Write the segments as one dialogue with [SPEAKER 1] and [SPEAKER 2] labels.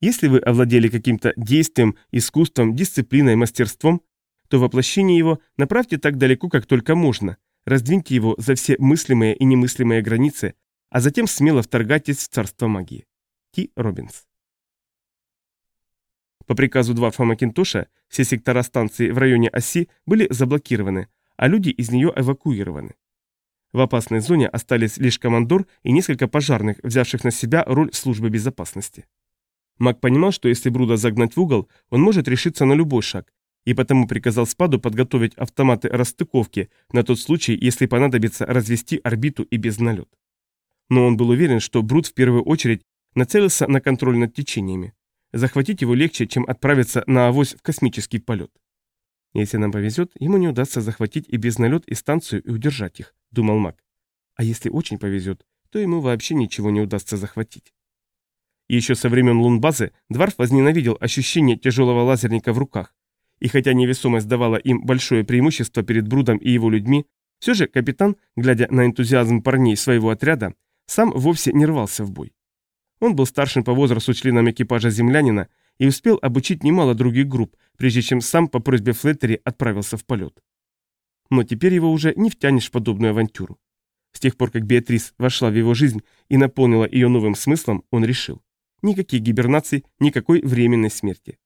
[SPEAKER 1] Если вы овладели каким-то действием, искусством, дисциплиной, мастерством, то воплощение его направьте так далеко, как только можно, раздвиньте его за все мыслимые и немыслимые границы, а затем смело вторгайтесь в царство магии. Ти Робинс. По приказу Дварфа Макинтоша все сектора станции в районе оси были заблокированы, а люди из нее эвакуированы. В опасной зоне остались лишь командор и несколько пожарных, взявших на себя роль службы безопасности. Маг понимал, что если Бруда загнать в угол, он может решиться на любой шаг, и потому приказал Спаду подготовить автоматы расстыковки на тот случай, если понадобится развести орбиту и без налет. Но он был уверен, что Бруд в первую очередь нацелился на контроль над течениями. Захватить его легче, чем отправиться на авось в космический полет. Если нам повезет, ему не удастся захватить и без налет и станцию и удержать их, думал Маг. А если очень повезет, то ему вообще ничего не удастся захватить. Еще со времен лунбазы Дварф возненавидел ощущение тяжелого лазерника в руках, и хотя невесомость давала им большое преимущество перед Брудом и его людьми, все же капитан, глядя на энтузиазм парней своего отряда, сам вовсе не рвался в бой. Он был старшим по возрасту членом экипажа землянина и успел обучить немало других групп, прежде чем сам по просьбе Флеттери отправился в полет. Но теперь его уже не втянешь в подобную авантюру. С тех пор, как Беатрис вошла в его жизнь и наполнила ее новым смыслом, он решил. Никаких гибернаций, никакой временной смерти.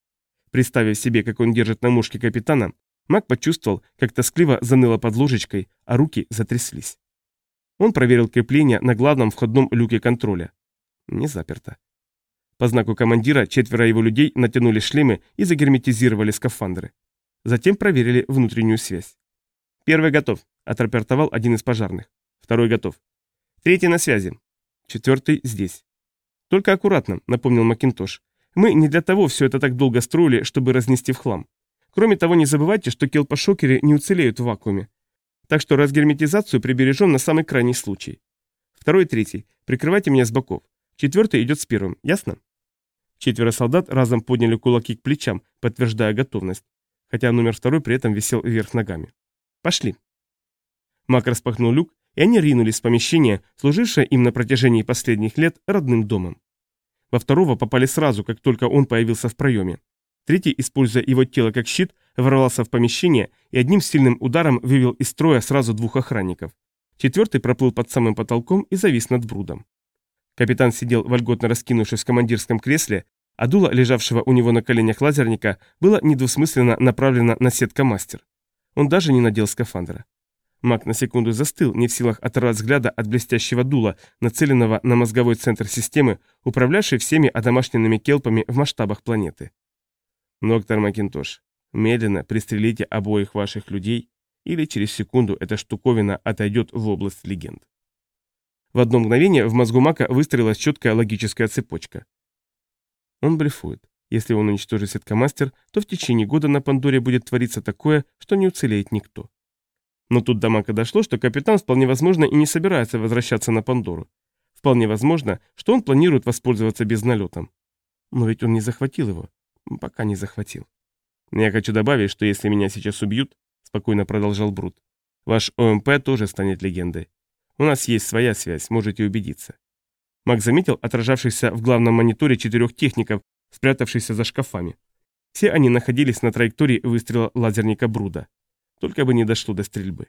[SPEAKER 1] Представив себе, как он держит на мушке капитана, Мак почувствовал, как тоскливо заныло под ложечкой, а руки затряслись. Он проверил крепление на главном входном люке контроля. Не заперто. По знаку командира четверо его людей натянули шлемы и загерметизировали скафандры. Затем проверили внутреннюю связь. «Первый готов», — отрапортовал один из пожарных. «Второй готов». «Третий на связи». «Четвертый здесь». «Только аккуратно», — напомнил Макинтош. «Мы не для того все это так долго строили, чтобы разнести в хлам. Кроме того, не забывайте, что келпошокеры не уцелеют в вакууме. Так что разгерметизацию прибережем на самый крайний случай. Второй и третий. Прикрывайте меня с боков. Четвертый идет с первым. Ясно? Четверо солдат разом подняли кулаки к плечам, подтверждая готовность, хотя номер второй при этом висел вверх ногами. Пошли. Мак распахнул люк, и они ринулись в помещение, служившее им на протяжении последних лет родным домом. Во второго попали сразу, как только он появился в проеме. Третий, используя его тело как щит, ворвался в помещение и одним сильным ударом вывел из строя сразу двух охранников. Четвертый проплыл под самым потолком и завис над брудом. Капитан сидел вольготно раскинувшись в командирском кресле, а дуло, лежавшего у него на коленях лазерника, было недвусмысленно направлено на сетка-мастер. Он даже не надел скафандра. Маг на секунду застыл, не в силах оторвать взгляда от блестящего дула, нацеленного на мозговой центр системы, управлявший всеми одомашненными келпами в масштабах планеты. «Доктор Макинтош, медленно пристрелите обоих ваших людей, или через секунду эта штуковина отойдет в область легенд». В одно мгновение в мозгу Мака выстроилась четкая логическая цепочка. Он блефует. Если он уничтожит сеткомастер, то в течение года на Пандоре будет твориться такое, что не уцелеет никто. Но тут до Мака дошло, что капитан вполне возможно и не собирается возвращаться на Пандору. Вполне возможно, что он планирует воспользоваться безналетом. Но ведь он не захватил его. Пока не захватил. Я хочу добавить, что если меня сейчас убьют, спокойно продолжал Брут, ваш ОМП тоже станет легендой. У нас есть своя связь, можете убедиться. Мак заметил отражавшихся в главном мониторе четырех техников, спрятавшихся за шкафами. Все они находились на траектории выстрела лазерника Бруда. Только бы не дошло до стрельбы.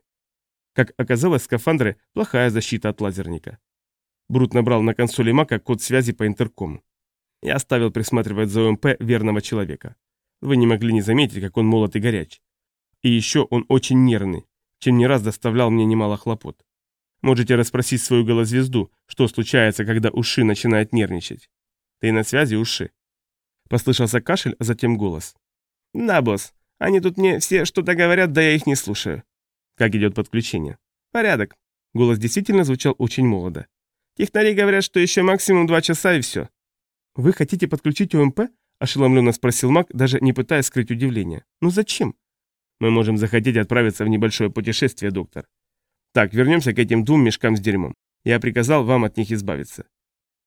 [SPEAKER 1] Как оказалось, скафандры – плохая защита от лазерника. Брут набрал на консоли Мака код связи по интеркому. Я оставил присматривать за ОМП верного человека. Вы не могли не заметить, как он молод и горяч. И еще он очень нервный, чем не раз доставлял мне немало хлопот. Можете расспросить свою голозвезду, что случается, когда уши начинают нервничать. Ты на связи, уши?» Послышался кашель, а затем голос. «Да, босс. Они тут мне все что-то говорят, да я их не слушаю». «Как идет подключение?» «Порядок». Голос действительно звучал очень молодо. «Технари говорят, что еще максимум два часа и все». «Вы хотите подключить ОМП?» – ошеломленно спросил Мак, даже не пытаясь скрыть удивление. «Ну зачем?» «Мы можем захотеть отправиться в небольшое путешествие, доктор. Так, вернемся к этим двум мешкам с дерьмом. Я приказал вам от них избавиться.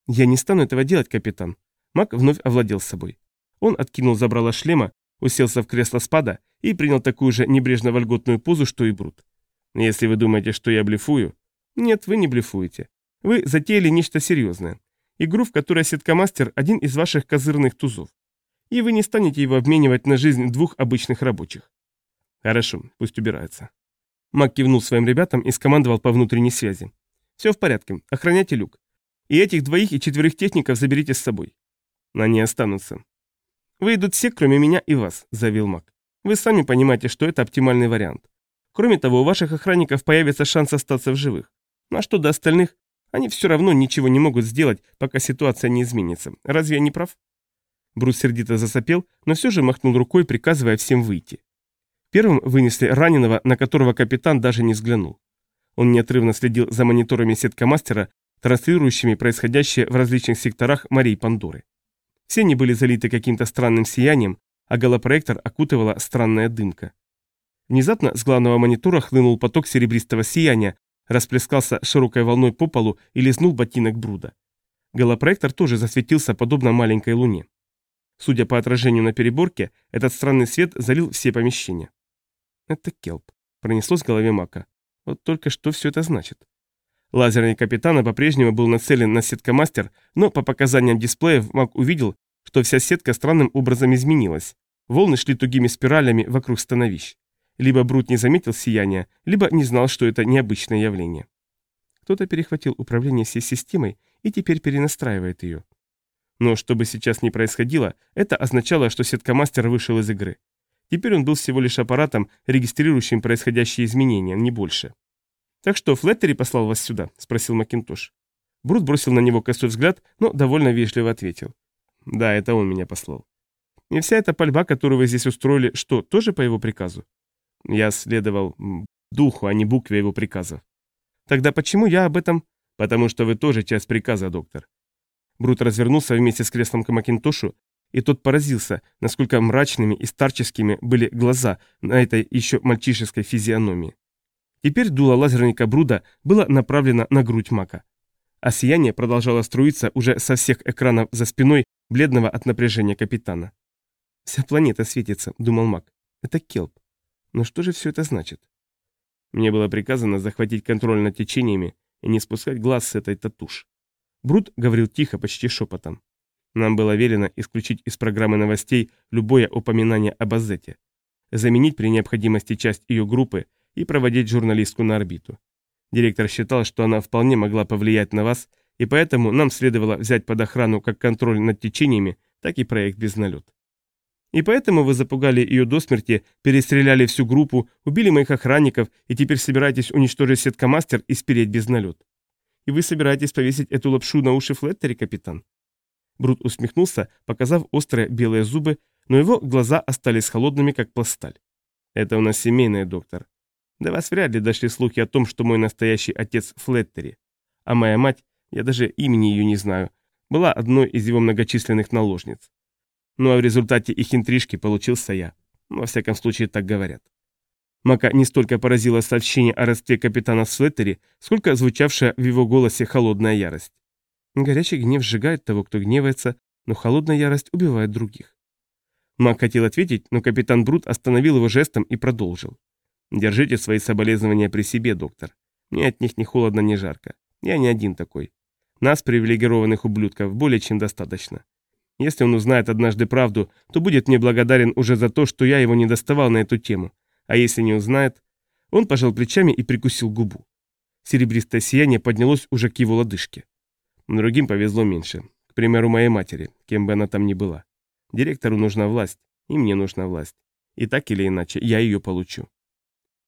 [SPEAKER 1] Я не стану этого делать, капитан. Мак вновь овладел собой. Он откинул забрало шлема, уселся в кресло спада и принял такую же небрежно-вольготную позу, что и Брут. Если вы думаете, что я блефую... Нет, вы не блефуете. Вы затеяли нечто серьезное. игру, в которой сеткомастер – один из ваших козырных тузов. И вы не станете его обменивать на жизнь двух обычных рабочих. Хорошо, пусть убирается. Мак кивнул своим ребятам и скомандовал по внутренней связи. Все в порядке, охраняйте люк. И этих двоих и четверых техников заберите с собой. Они останутся. Выйдут все, кроме меня и вас, заявил Мак. Вы сами понимаете, что это оптимальный вариант. Кроме того, у ваших охранников появится шанс остаться в живых. Ну а что до остальных? Они все равно ничего не могут сделать, пока ситуация не изменится. Разве я не прав? Брус сердито засопел, но все же махнул рукой, приказывая всем выйти. Первым вынесли раненого, на которого капитан даже не взглянул. Он неотрывно следил за мониторами сеткомастера, транслирующими происходящее в различных секторах морей Пандоры. Все они были залиты каким-то странным сиянием, а голопроектор окутывала странная дымка. Внезапно с главного монитора хлынул поток серебристого сияния, расплескался широкой волной по полу и лизнул ботинок Бруда. Голопроектор тоже засветился подобно маленькой луне. Судя по отражению на переборке, этот странный свет залил все помещения. Это келп. Пронеслось в голове Мака. Вот только что все это значит. Лазерный капитана по-прежнему был нацелен на сеткомастер, но по показаниям дисплеев Мак увидел, что вся сетка странным образом изменилась. Волны шли тугими спиралями вокруг становищ. Либо Брут не заметил сияния, либо не знал, что это необычное явление. Кто-то перехватил управление всей системой и теперь перенастраивает ее. Но что бы сейчас ни происходило, это означало, что сеткомастер вышел из игры. Теперь он был всего лишь аппаратом, регистрирующим происходящие изменения, не больше. «Так что, Флеттери послал вас сюда?» – спросил Макинтош. Брут бросил на него косой взгляд, но довольно вежливо ответил. «Да, это он меня послал». «И вся эта пальба, которую вы здесь устроили, что, тоже по его приказу?» «Я следовал духу, а не букве его приказов». «Тогда почему я об этом?» «Потому что вы тоже часть приказа, доктор». Брут развернулся вместе с креслом к Макинтошу и тот поразился, насколько мрачными и старческими были глаза на этой еще мальчишеской физиономии. Теперь дуло лазерника Бруда было направлено на грудь Мака. А сияние продолжало струиться уже со всех экранов за спиной бледного от напряжения капитана. «Вся планета светится», — думал Мак. «Это Келп. Но что же все это значит?» Мне было приказано захватить контроль над течениями и не спускать глаз с этой татуш. Брут говорил тихо, почти шепотом. Нам было велено исключить из программы новостей любое упоминание об Азете, заменить при необходимости часть ее группы и проводить журналистку на орбиту. Директор считал, что она вполне могла повлиять на вас, и поэтому нам следовало взять под охрану как контроль над течениями, так и проект «Безналет». И поэтому вы запугали ее до смерти, перестреляли всю группу, убили моих охранников и теперь собираетесь уничтожить сеткомастер и спереть безналет. И вы собираетесь повесить эту лапшу на уши Флеттери, капитан? Брут усмехнулся, показав острые белые зубы, но его глаза остались холодными, как пласталь. «Это у нас семейный доктор. До вас вряд ли дошли слухи о том, что мой настоящий отец Флеттери, а моя мать, я даже имени ее не знаю, была одной из его многочисленных наложниц. Ну а в результате их интрижки получился я. Во всяком случае, так говорят. Мака не столько поразило сообщение о родстве капитана Флеттери, сколько звучавшая в его голосе холодная ярость. Горячий гнев сжигает того, кто гневается, но холодная ярость убивает других. Мак хотел ответить, но капитан Брут остановил его жестом и продолжил. «Держите свои соболезнования при себе, доктор. Мне от них ни холодно, ни жарко. Я не один такой. Нас, привилегированных ублюдков, более чем достаточно. Если он узнает однажды правду, то будет мне благодарен уже за то, что я его не доставал на эту тему. А если не узнает...» Он пожал плечами и прикусил губу. Серебристое сияние поднялось уже к его лодыжке. Другим повезло меньше. К примеру, моей матери, кем бы она там ни была. Директору нужна власть, и мне нужна власть. И так или иначе, я ее получу.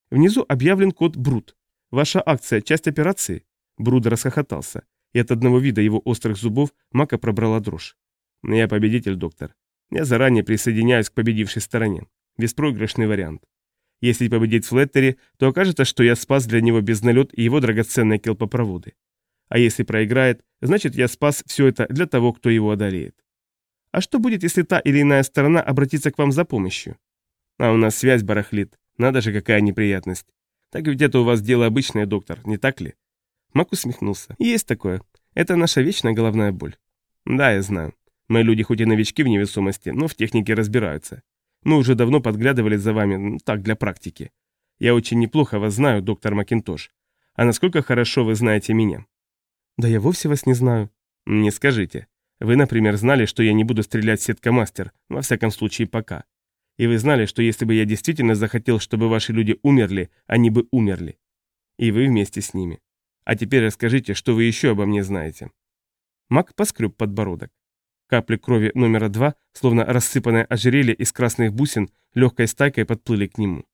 [SPEAKER 1] Внизу объявлен код Брут. Ваша акция – часть операции? Брут расхохотался, и от одного вида его острых зубов Мака пробрала дрожь. Я победитель, доктор. Я заранее присоединяюсь к победившей стороне. Беспроигрышный вариант. Если победить Флеттери, то окажется, что я спас для него безналет и его драгоценные келпопроводы. А если проиграет, значит я спас все это для того, кто его одолеет. А что будет, если та или иная сторона обратится к вам за помощью? А у нас связь барахлит. Надо же, какая неприятность. Так ведь это у вас дело обычное, доктор, не так ли? Мак усмехнулся. Есть такое. Это наша вечная головная боль. Да, я знаю. Мои люди хоть и новички в невесомости, но в технике разбираются. Мы уже давно подглядывали за вами, ну, так, для практики. Я очень неплохо вас знаю, доктор Макинтош. А насколько хорошо вы знаете меня? «Да я вовсе вас не знаю». Не скажите. Вы, например, знали, что я не буду стрелять в сеткомастер, во всяком случае пока. И вы знали, что если бы я действительно захотел, чтобы ваши люди умерли, они бы умерли. И вы вместе с ними. А теперь расскажите, что вы еще обо мне знаете. Мак поскреб подбородок. Капли крови номера два, словно рассыпанное ожерелье из красных бусин, легкой стайкой подплыли к нему.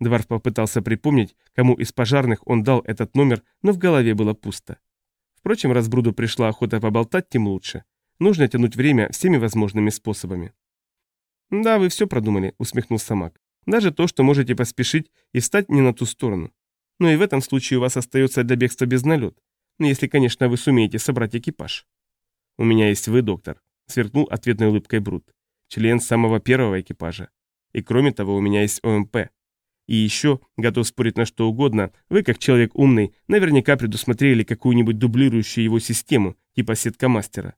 [SPEAKER 1] Дварф попытался припомнить, кому из пожарных он дал этот номер, но в голове было пусто. Впрочем, раз Бруду пришла охота поболтать, тем лучше. Нужно тянуть время всеми возможными способами. «Да, вы все продумали», — усмехнулся Мак. «Даже то, что можете поспешить и встать не на ту сторону. Но и в этом случае у вас остается для бегства без налет. Ну, если, конечно, вы сумеете собрать экипаж». «У меня есть вы, доктор», — сверкнул ответной улыбкой Брут. «Член самого первого экипажа. И кроме того, у меня есть ОМП. И еще, готов спорить на что угодно, вы, как человек умный, наверняка предусмотрели какую-нибудь дублирующую его систему, типа сетка мастера.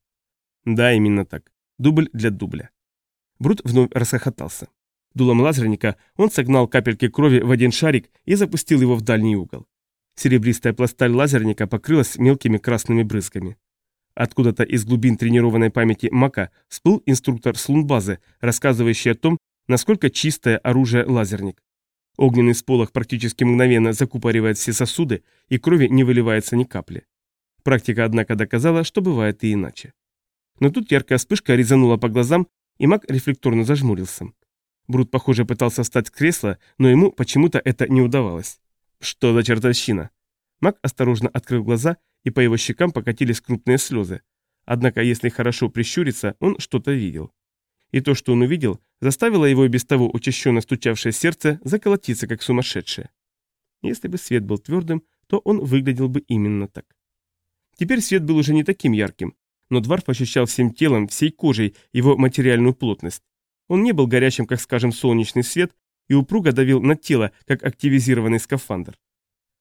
[SPEAKER 1] Да, именно так. Дубль для дубля. Брут вновь расхохотался. Дулом лазерника он согнал капельки крови в один шарик и запустил его в дальний угол. Серебристая пласталь лазерника покрылась мелкими красными брызгами. Откуда-то из глубин тренированной памяти Мака всплыл инструктор с лунбазы, рассказывающий о том, насколько чистое оружие лазерник. Огненный сполох практически мгновенно закупоривает все сосуды, и крови не выливается ни капли. Практика, однако, доказала, что бывает и иначе. Но тут яркая вспышка резанула по глазам, и маг рефлекторно зажмурился. Брут, похоже, пытался встать с кресла, но ему почему-то это не удавалось. Что за чертовщина? Маг осторожно открыл глаза, и по его щекам покатились крупные слезы. Однако, если хорошо прищуриться, он что-то видел. И то, что он увидел, заставило его и без того учащенно стучавшее сердце заколотиться, как сумасшедшее. Если бы свет был твердым, то он выглядел бы именно так. Теперь свет был уже не таким ярким, но Дварф ощущал всем телом, всей кожей его материальную плотность. Он не был горячим, как, скажем, солнечный свет, и упруго давил на тело, как активизированный скафандр.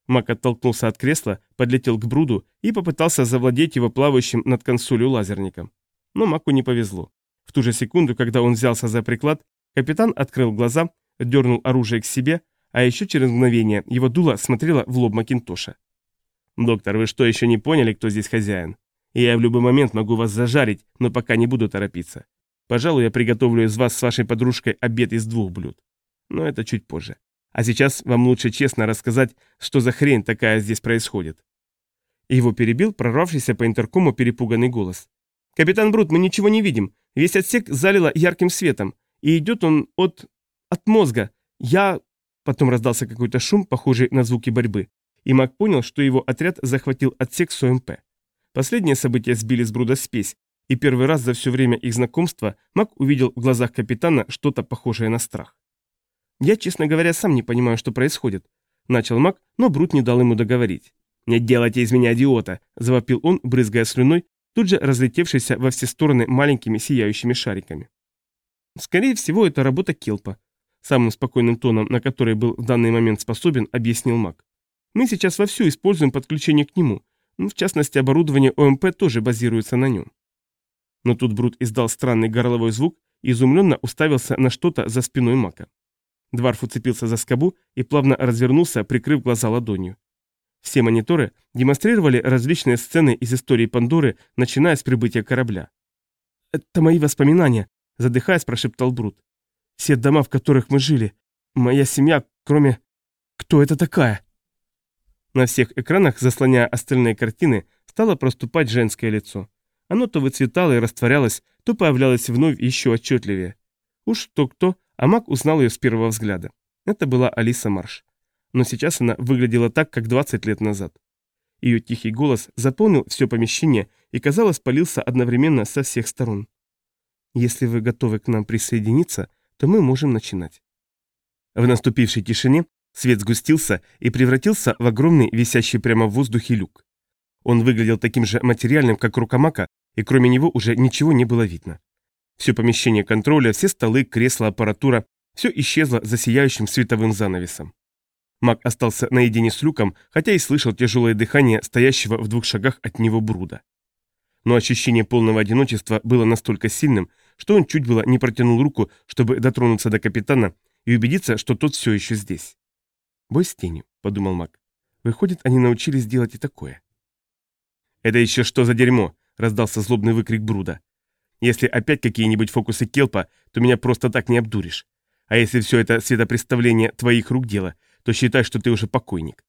[SPEAKER 1] Мак оттолкнулся от кресла, подлетел к Бруду и попытался завладеть его плавающим над консолью лазерником. Но Маку не повезло. В ту же секунду, когда он взялся за приклад, капитан открыл глаза, дернул оружие к себе, а еще через мгновение его дуло смотрело в лоб Макинтоша. «Доктор, вы что, еще не поняли, кто здесь хозяин? Я в любой момент могу вас зажарить, но пока не буду торопиться. Пожалуй, я приготовлю из вас с вашей подружкой обед из двух блюд. Но это чуть позже. А сейчас вам лучше честно рассказать, что за хрень такая здесь происходит». Его перебил прорвавшийся по интеркому перепуганный голос. «Капитан Брут, мы ничего не видим. Весь отсек залило ярким светом. И идет он от... от мозга. Я...» Потом раздался какой-то шум, похожий на звуки борьбы. И Мак понял, что его отряд захватил отсек с ОМП. Последние события сбили с Бруда спесь, и первый раз за все время их знакомства Мак увидел в глазах капитана что-то похожее на страх. «Я, честно говоря, сам не понимаю, что происходит», — начал Мак, но Брут не дал ему договорить. «Не делайте из меня идиота!» – завопил он, брызгая слюной, тут же разлетевшийся во все стороны маленькими сияющими шариками. Скорее всего, это работа Келпа. Самым спокойным тоном, на который был в данный момент способен, объяснил Мак. Мы сейчас вовсю используем подключение к нему. В частности, оборудование ОМП тоже базируется на нем. Но тут Брут издал странный горловой звук и изумленно уставился на что-то за спиной Мака. Дварф уцепился за скобу и плавно развернулся, прикрыв глаза ладонью. Все мониторы демонстрировали различные сцены из истории Пандоры, начиная с прибытия корабля. «Это мои воспоминания», — задыхаясь, прошептал Брут. «Все дома, в которых мы жили. Моя семья, кроме... Кто это такая?» На всех экранах, заслоняя остальные картины, стало проступать женское лицо. Оно то выцветало и растворялось, то появлялось вновь еще отчетливее. Уж кто-кто, а Мак узнал ее с первого взгляда. Это была Алиса Марш но сейчас она выглядела так, как 20 лет назад. Ее тихий голос заполнил все помещение и, казалось, полился одновременно со всех сторон. «Если вы готовы к нам присоединиться, то мы можем начинать». В наступившей тишине свет сгустился и превратился в огромный, висящий прямо в воздухе люк. Он выглядел таким же материальным, как рукомака, и кроме него уже ничего не было видно. Все помещение контроля, все столы, кресла, аппаратура, все исчезло за сияющим световым занавесом. Маг остался наедине с люком, хотя и слышал тяжелое дыхание стоящего в двух шагах от него Бруда. Но ощущение полного одиночества было настолько сильным, что он чуть было не протянул руку, чтобы дотронуться до капитана и убедиться, что тот все еще здесь. «Бой с тенью», — подумал маг. «Выходит, они научились делать и такое». «Это еще что за дерьмо?» — раздался злобный выкрик Бруда. «Если опять какие-нибудь фокусы Келпа, то меня просто так не обдуришь. А если все это светопредставление твоих рук дело, то считай, что ты уже покойник».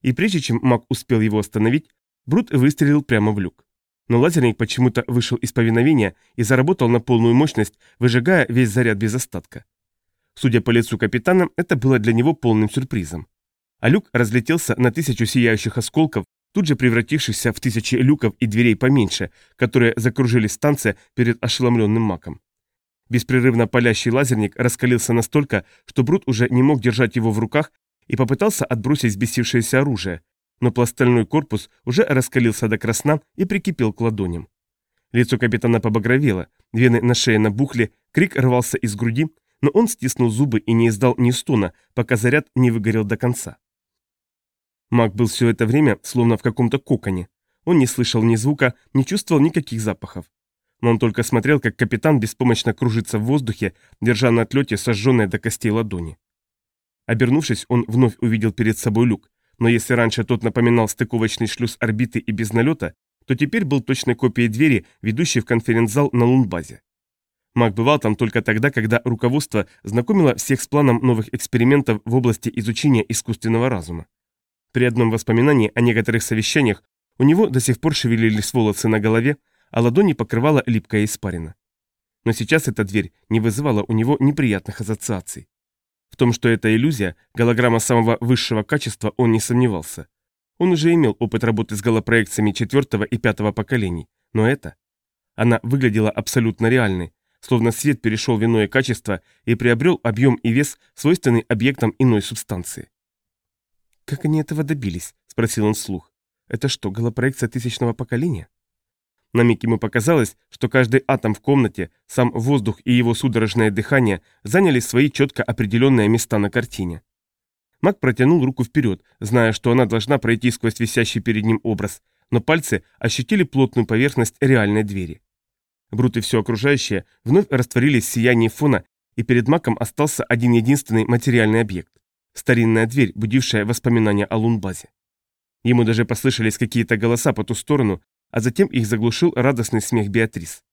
[SPEAKER 1] И прежде чем маг успел его остановить, Брут выстрелил прямо в люк. Но лазерник почему-то вышел из повиновения и заработал на полную мощность, выжигая весь заряд без остатка. Судя по лицу капитана, это было для него полным сюрпризом. А люк разлетелся на тысячу сияющих осколков, тут же превратившихся в тысячи люков и дверей поменьше, которые закружили станция перед ошеломленным маком. Беспрерывно палящий лазерник раскалился настолько, что Брут уже не мог держать его в руках и попытался отбросить взбесившееся оружие, но пластальной корпус уже раскалился до красна и прикипел к ладоням. Лицо капитана побагровело, вены на шее набухли, крик рвался из груди, но он стиснул зубы и не издал ни стона, пока заряд не выгорел до конца. Маг был все это время словно в каком-то коконе. Он не слышал ни звука, не чувствовал никаких запахов. Но он только смотрел, как капитан беспомощно кружится в воздухе, держа на отлете сожженные до костей ладони. Обернувшись, он вновь увидел перед собой люк, но если раньше тот напоминал стыковочный шлюз орбиты и без налета, то теперь был точной копией двери, ведущей в конференц-зал на Лунбазе. Мак бывал там только тогда, когда руководство знакомило всех с планом новых экспериментов в области изучения искусственного разума. При одном воспоминании о некоторых совещаниях у него до сих пор шевелились волосы на голове, а ладони покрывала липкая испарина. Но сейчас эта дверь не вызывала у него неприятных ассоциаций. В том, что это иллюзия, голограмма самого высшего качества, он не сомневался. Он уже имел опыт работы с голопроекциями четвертого и пятого поколений, но это... Она выглядела абсолютно реальной, словно свет перешел в иное качество и приобрел объем и вес, свойственный объектам иной субстанции. «Как они этого добились?» – спросил он вслух. «Это что, голопроекция тысячного поколения?» На миг ему показалось, что каждый атом в комнате, сам воздух и его судорожное дыхание заняли свои четко определенные места на картине. Мак протянул руку вперед, зная, что она должна пройти сквозь висящий перед ним образ, но пальцы ощутили плотную поверхность реальной двери. Брут и все окружающее вновь растворились в сиянии фона, и перед Маком остался один единственный материальный объект. Старинная дверь, будившая воспоминания о Лунбазе. Ему даже послышались какие-то голоса по ту сторону, а затем их заглушил радостный смех Беатрис.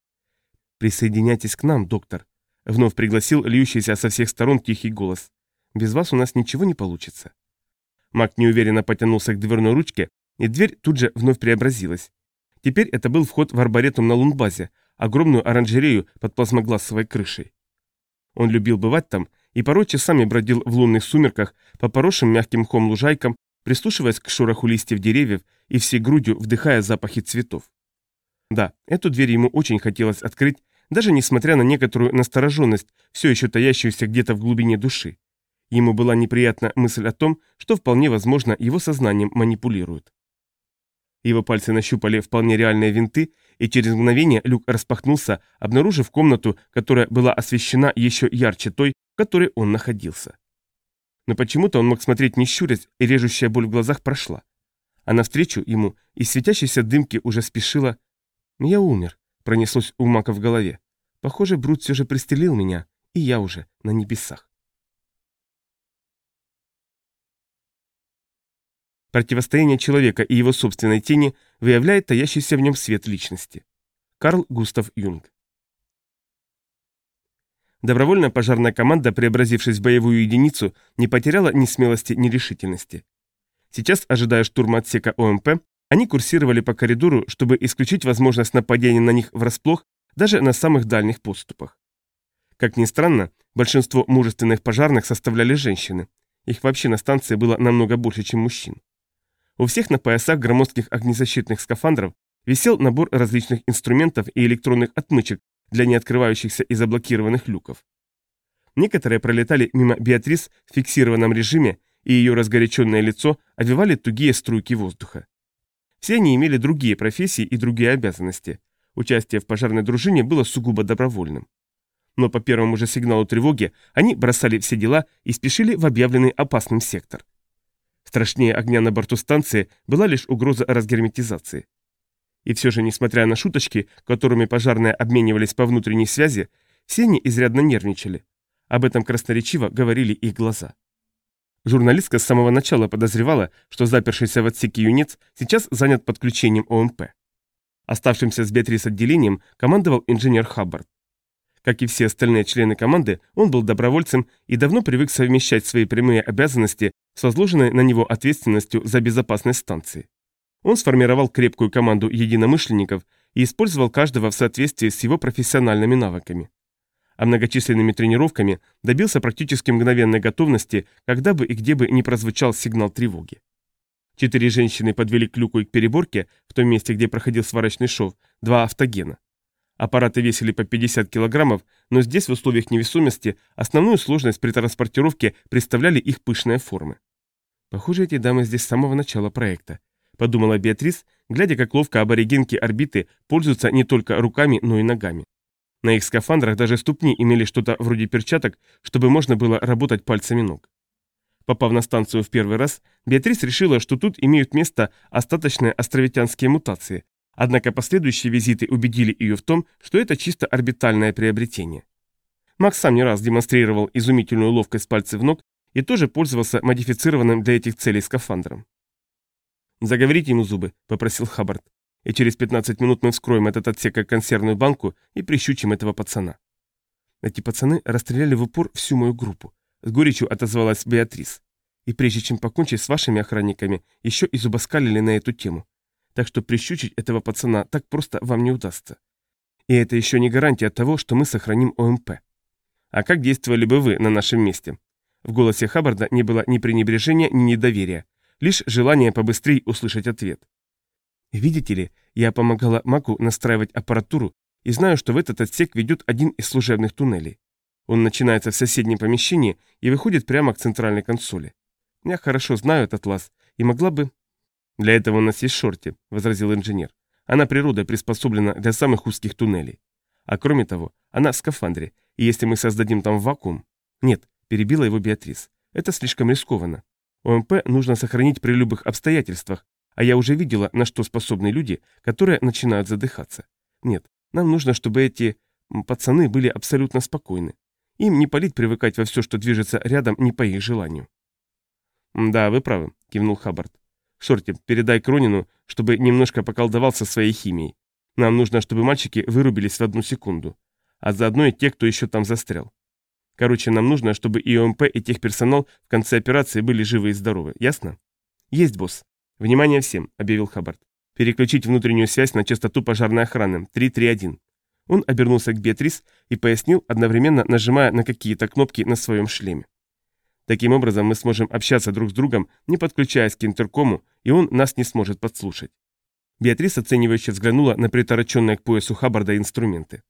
[SPEAKER 1] «Присоединяйтесь к нам, доктор», — вновь пригласил льющийся со всех сторон тихий голос. «Без вас у нас ничего не получится». Мак неуверенно потянулся к дверной ручке, и дверь тут же вновь преобразилась. Теперь это был вход в арборетум на Лунбазе, огромную оранжерею под плазмогласовой крышей. Он любил бывать там и порой часами бродил в лунных сумерках по поросшим мягким мхом лужайкам, прислушиваясь к шороху листьев деревьев и всей грудью вдыхая запахи цветов. Да, эту дверь ему очень хотелось открыть, даже несмотря на некоторую настороженность, все еще таящуюся где-то в глубине души. Ему была неприятна мысль о том, что вполне возможно его сознанием манипулируют. Его пальцы нащупали вполне реальные винты, и через мгновение люк распахнулся, обнаружив комнату, которая была освещена еще ярче той, в которой он находился. Но почему-то он мог смотреть не щурясь, и режущая боль в глазах прошла. А навстречу ему из светящейся дымки уже спешила «Я умер», — пронеслось у Мака в голове. «Похоже, Брут все же пристрелил меня, и я уже на небесах». Противостояние человека и его собственной тени выявляет таящийся в нем свет личности. Карл Густав Юнг Добровольная пожарная команда, преобразившись в боевую единицу, не потеряла ни смелости, ни решительности. Сейчас, ожидая штурма отсека ОМП, они курсировали по коридору, чтобы исключить возможность нападения на них врасплох даже на самых дальних подступах. Как ни странно, большинство мужественных пожарных составляли женщины. Их вообще на станции было намного больше, чем мужчин. У всех на поясах громоздких огнезащитных скафандров висел набор различных инструментов и электронных отмычек для неоткрывающихся и заблокированных люков. Некоторые пролетали мимо Беатрис в фиксированном режиме, и ее разгоряченное лицо овивали тугие струйки воздуха. Все они имели другие профессии и другие обязанности. Участие в пожарной дружине было сугубо добровольным. Но по первому же сигналу тревоги они бросали все дела и спешили в объявленный опасным сектор. Страшнее огня на борту станции была лишь угроза разгерметизации. И все же, несмотря на шуточки, которыми пожарные обменивались по внутренней связи, все они изрядно нервничали. Об этом красноречиво говорили их глаза. Журналистка с самого начала подозревала, что запершийся в отсеке юнец сейчас занят подключением ОМП. Оставшимся с Беатрис отделением командовал инженер Хаббард. Как и все остальные члены команды, он был добровольцем и давно привык совмещать свои прямые обязанности с возложенной на него ответственностью за безопасность станции. Он сформировал крепкую команду единомышленников и использовал каждого в соответствии с его профессиональными навыками. А многочисленными тренировками добился практически мгновенной готовности, когда бы и где бы не прозвучал сигнал тревоги. Четыре женщины подвели к люку и к переборке, в том месте, где проходил сварочный шов, два автогена. Аппараты весили по 50 килограммов, но здесь, в условиях невесомости, основную сложность при транспортировке представляли их пышные формы. «Похоже, эти дамы здесь с самого начала проекта», — подумала Беатрис, глядя, как ловко аборигенки орбиты пользуются не только руками, но и ногами. На их скафандрах даже ступни имели что-то вроде перчаток, чтобы можно было работать пальцами ног. Попав на станцию в первый раз, Беатрис решила, что тут имеют место остаточные островитянские мутации, однако последующие визиты убедили ее в том, что это чисто орбитальное приобретение. Макс сам не раз демонстрировал изумительную ловкость пальцев ног и тоже пользовался модифицированным для этих целей скафандром. «Заговорите ему зубы», — попросил Хаббард. «И через 15 минут мы вскроем этот отсек как консервную банку и прищучим этого пацана». Эти пацаны расстреляли в упор всю мою группу. С горечью отозвалась Беатрис. И прежде чем покончить с вашими охранниками, еще и зубоскалили на эту тему. Так что прищучить этого пацана так просто вам не удастся. И это еще не гарантия того, что мы сохраним ОМП. А как действовали бы вы на нашем месте? В голосе Хаббарда не было ни пренебрежения, ни недоверия, лишь желание побыстрее услышать ответ. Видите ли, я помогала Маку настраивать аппаратуру и знаю, что в этот отсек ведет один из служебных туннелей. Он начинается в соседнем помещении и выходит прямо к центральной консоли. Я хорошо знаю этот лаз и могла бы... Для этого у нас есть шорти, возразил инженер. Она природой приспособлена для самых узких туннелей. А кроме того, она в скафандре, и если мы создадим там вакуум... Нет, перебила его Беатрис. Это слишком рискованно. ОМП нужно сохранить при любых обстоятельствах, а я уже видела, на что способны люди, которые начинают задыхаться. Нет, нам нужно, чтобы эти пацаны были абсолютно спокойны. Им не полить привыкать во все, что движется рядом, не по их желанию. «Да, вы правы», — кивнул Хаббард. «Шорти, передай Кронину, чтобы немножко поколдовался своей химией. Нам нужно, чтобы мальчики вырубились в одну секунду. А заодно и те, кто еще там застрял. Короче, нам нужно, чтобы и ОМП, и техперсонал в конце операции были живы и здоровы. Ясно?» «Есть, босс». «Внимание всем», — объявил Хаббард. «Переключить внутреннюю связь на частоту пожарной охраны. 331. Он обернулся к Беатрис и пояснил, одновременно нажимая на какие-то кнопки на своем шлеме. Таким образом мы сможем общаться друг с другом, не подключаясь к интеркому, и он нас не сможет подслушать. Беатрис оценивающе взглянула на притороченные к поясу Хаббарда инструменты.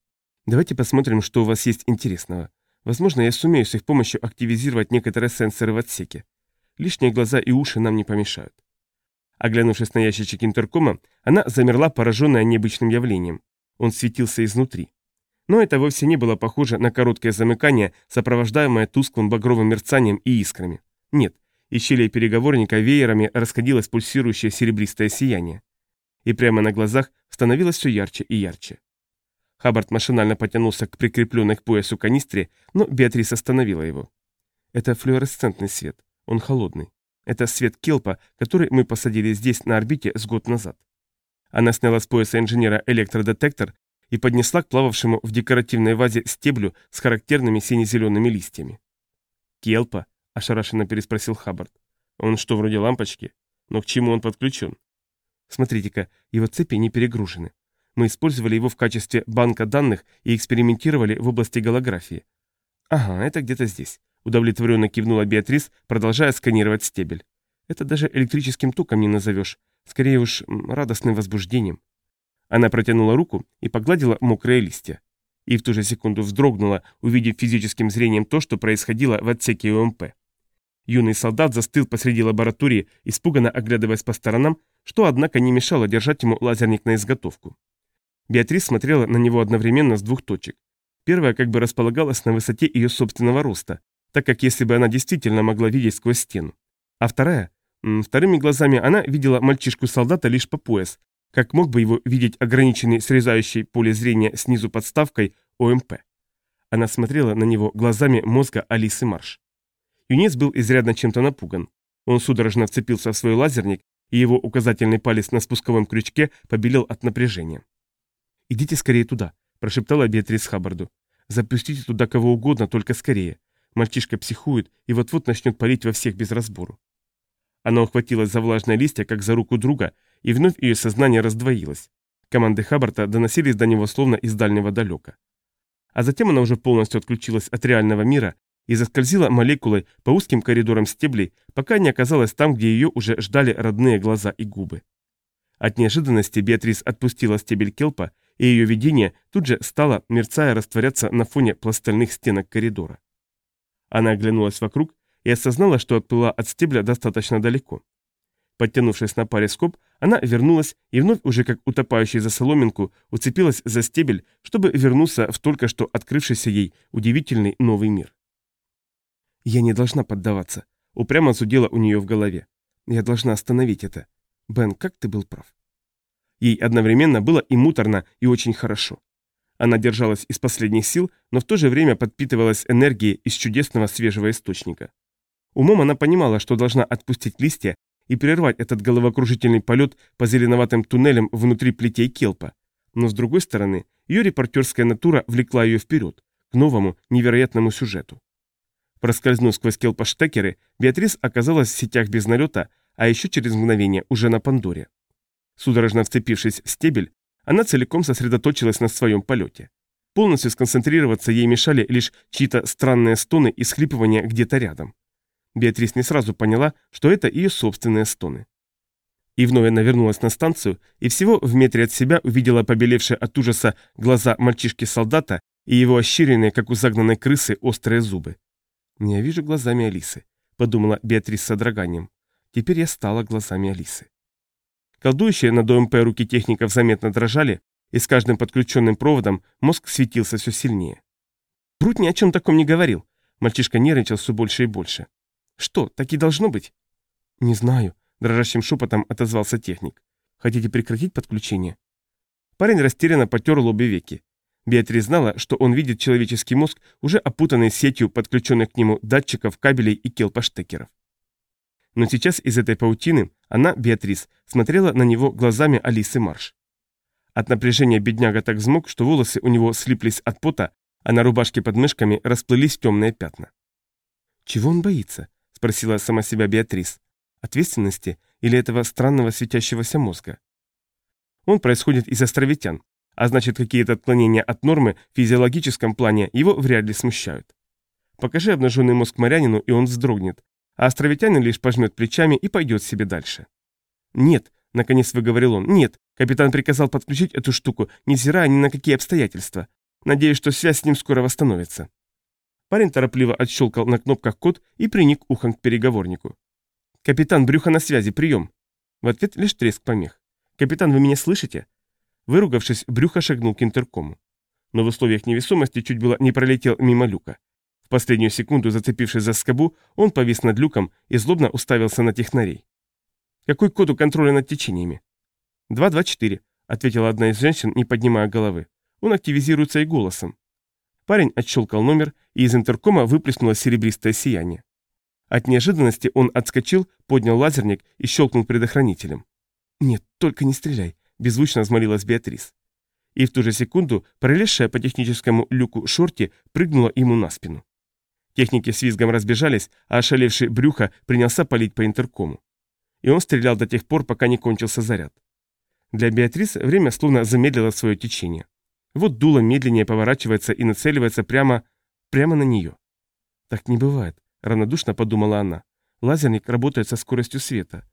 [SPEAKER 1] «Давайте посмотрим, что у вас есть интересного. Возможно, я сумею с их помощью активизировать некоторые сенсоры в отсеке. Лишние глаза и уши нам не помешают». Оглянувшись на ящичек интеркома, она замерла, пораженная необычным явлением. Он светился изнутри. Но это вовсе не было похоже на короткое замыкание, сопровождаемое тусклым багровым мерцанием и искрами. Нет, из щелей переговорника веерами расходилось пульсирующее серебристое сияние. И прямо на глазах становилось все ярче и ярче. Хаббард машинально потянулся к прикрепленной к поясу канистре, но Беатрис остановила его. Это флуоресцентный свет. Он холодный. Это свет келпа, который мы посадили здесь, на орбите, с год назад. Она сняла с пояса инженера электродетектор и поднесла к плававшему в декоративной вазе стеблю с характерными сине-зелеными листьями. «Келпа?» – ошарашенно переспросил Хаббард. «Он что, вроде лампочки? Но к чему он подключен?» «Смотрите-ка, его цепи не перегружены. Мы использовали его в качестве банка данных и экспериментировали в области голографии. Ага, это где-то здесь. Удовлетворенно кивнула Беатрис, продолжая сканировать стебель. Это даже электрическим током не назовешь. Скорее уж, радостным возбуждением. Она протянула руку и погладила мокрые листья. И в ту же секунду вздрогнула, увидев физическим зрением то, что происходило в отсеке УМП. Юный солдат застыл посреди лаборатории, испуганно оглядываясь по сторонам, что, однако, не мешало держать ему лазерник на изготовку. Беатрис смотрела на него одновременно с двух точек. Первая как бы располагалась на высоте ее собственного роста, так как если бы она действительно могла видеть сквозь стену. А вторая Вторыми глазами она видела мальчишку-солдата лишь по пояс, как мог бы его видеть ограниченный срезающий поле зрения снизу подставкой ОМП. Она смотрела на него глазами мозга Алисы Марш. Юнец был изрядно чем-то напуган. Он судорожно вцепился в свой лазерник и его указательный палец на спусковом крючке побелел от напряжения. «Идите скорее туда», – прошептала Беатрис Хаббарду. «Запустите туда кого угодно, только скорее. Мальчишка психует и вот-вот начнет палить во всех без разбору». Она ухватилась за влажное листья, как за руку друга, и вновь ее сознание раздвоилось. Команды Хаббарта доносились до него словно из дальнего далека. А затем она уже полностью отключилась от реального мира и заскользила молекулой по узким коридорам стеблей, пока не оказалась там, где ее уже ждали родные глаза и губы. От неожиданности Беатрис отпустила стебель келпа, и ее видение тут же стало, мерцая, растворяться на фоне пластальных стенок коридора. Она оглянулась вокруг и осознала, что отплыла от стебля достаточно далеко. Подтянувшись на паре скоб, она вернулась и вновь уже как утопающий за соломинку уцепилась за стебель, чтобы вернуться в только что открывшийся ей удивительный новый мир. «Я не должна поддаваться», — упрямо зудела у нее в голове. «Я должна остановить это. Бен, как ты был прав?» Ей одновременно было и муторно, и очень хорошо. Она держалась из последних сил, но в то же время подпитывалась энергией из чудесного свежего источника. Умом она понимала, что должна отпустить листья и прервать этот головокружительный полет по зеленоватым туннелям внутри плетей келпа. Но с другой стороны, ее репортерская натура влекла ее вперед, к новому, невероятному сюжету. Проскользнув сквозь келпаштекеры, Беатрис оказалась в сетях без налета, а еще через мгновение уже на Пандоре. Судорожно вцепившись в стебель, она целиком сосредоточилась на своем полете. Полностью сконцентрироваться ей мешали лишь чьи-то странные стоны и схлипывания где-то рядом. Беатрис не сразу поняла, что это ее собственные стоны. И вновь она вернулась на станцию, и всего в метре от себя увидела побелевшие от ужаса глаза мальчишки-солдата и его ощеренные, как у загнанной крысы, острые зубы. «Я вижу глазами Алисы», — подумала Беатрис с содроганием. «Теперь я стала глазами Алисы». Колдующие над ОМП руки техников заметно дрожали, и с каждым подключенным проводом мозг светился все сильнее. Брут ни о чем таком не говорил. Мальчишка нервничал все больше и больше. Что, так и должно быть? Не знаю, дрожащим шепотом отозвался техник. Хотите прекратить подключение? Парень растерянно потер лобби веки. Беатрис знала, что он видит человеческий мозг, уже опутанный сетью подключенных к нему датчиков, кабелей и келпаштекеров. Но сейчас из этой паутины она, Беатрис, смотрела на него глазами Алисы Марш. От напряжения бедняга так взмок, что волосы у него слиплись от пота, а на рубашке под мышками расплылись темные пятна. Чего он боится? спросила сама себя Беатрис. Ответственности или этого странного светящегося мозга? Он происходит из островитян, а значит какие-то отклонения от нормы в физиологическом плане его вряд ли смущают. Покажи обнаженный мозг морянину, и он вздрогнет, а островитянин лишь пожмет плечами и пойдет себе дальше. «Нет», — наконец выговорил он, — «нет, капитан приказал подключить эту штуку, невзирая ни на какие обстоятельства. Надеюсь, что связь с ним скоро восстановится». Парень торопливо отщелкал на кнопках код и приник ухом к переговорнику. «Капитан, брюхо на связи, прием!» В ответ лишь треск помех. «Капитан, вы меня слышите?» Выругавшись, брюхо шагнул к интеркому. Но в условиях невесомости чуть было не пролетел мимо люка. В последнюю секунду, зацепившись за скобу, он повис над люком и злобно уставился на технарей. «Какой код у контроля над течениями?» «224», — ответила одна из женщин, не поднимая головы. «Он активизируется и голосом. Парень отщелкал номер, и из интеркома выплеснулось серебристое сияние. От неожиданности он отскочил, поднял лазерник и щелкнул предохранителем. «Нет, только не стреляй», – беззвучно взмолилась Беатрис. И в ту же секунду, пролезшая по техническому люку шорти, прыгнула ему на спину. Техники с визгом разбежались, а ошалевший брюхо принялся палить по интеркому. И он стрелял до тех пор, пока не кончился заряд. Для Беатрис время словно замедлило свое течение. Вот дуло медленнее поворачивается и нацеливается прямо... прямо на нее. Так не бывает, равнодушно подумала она. Лазерник работает со скоростью света.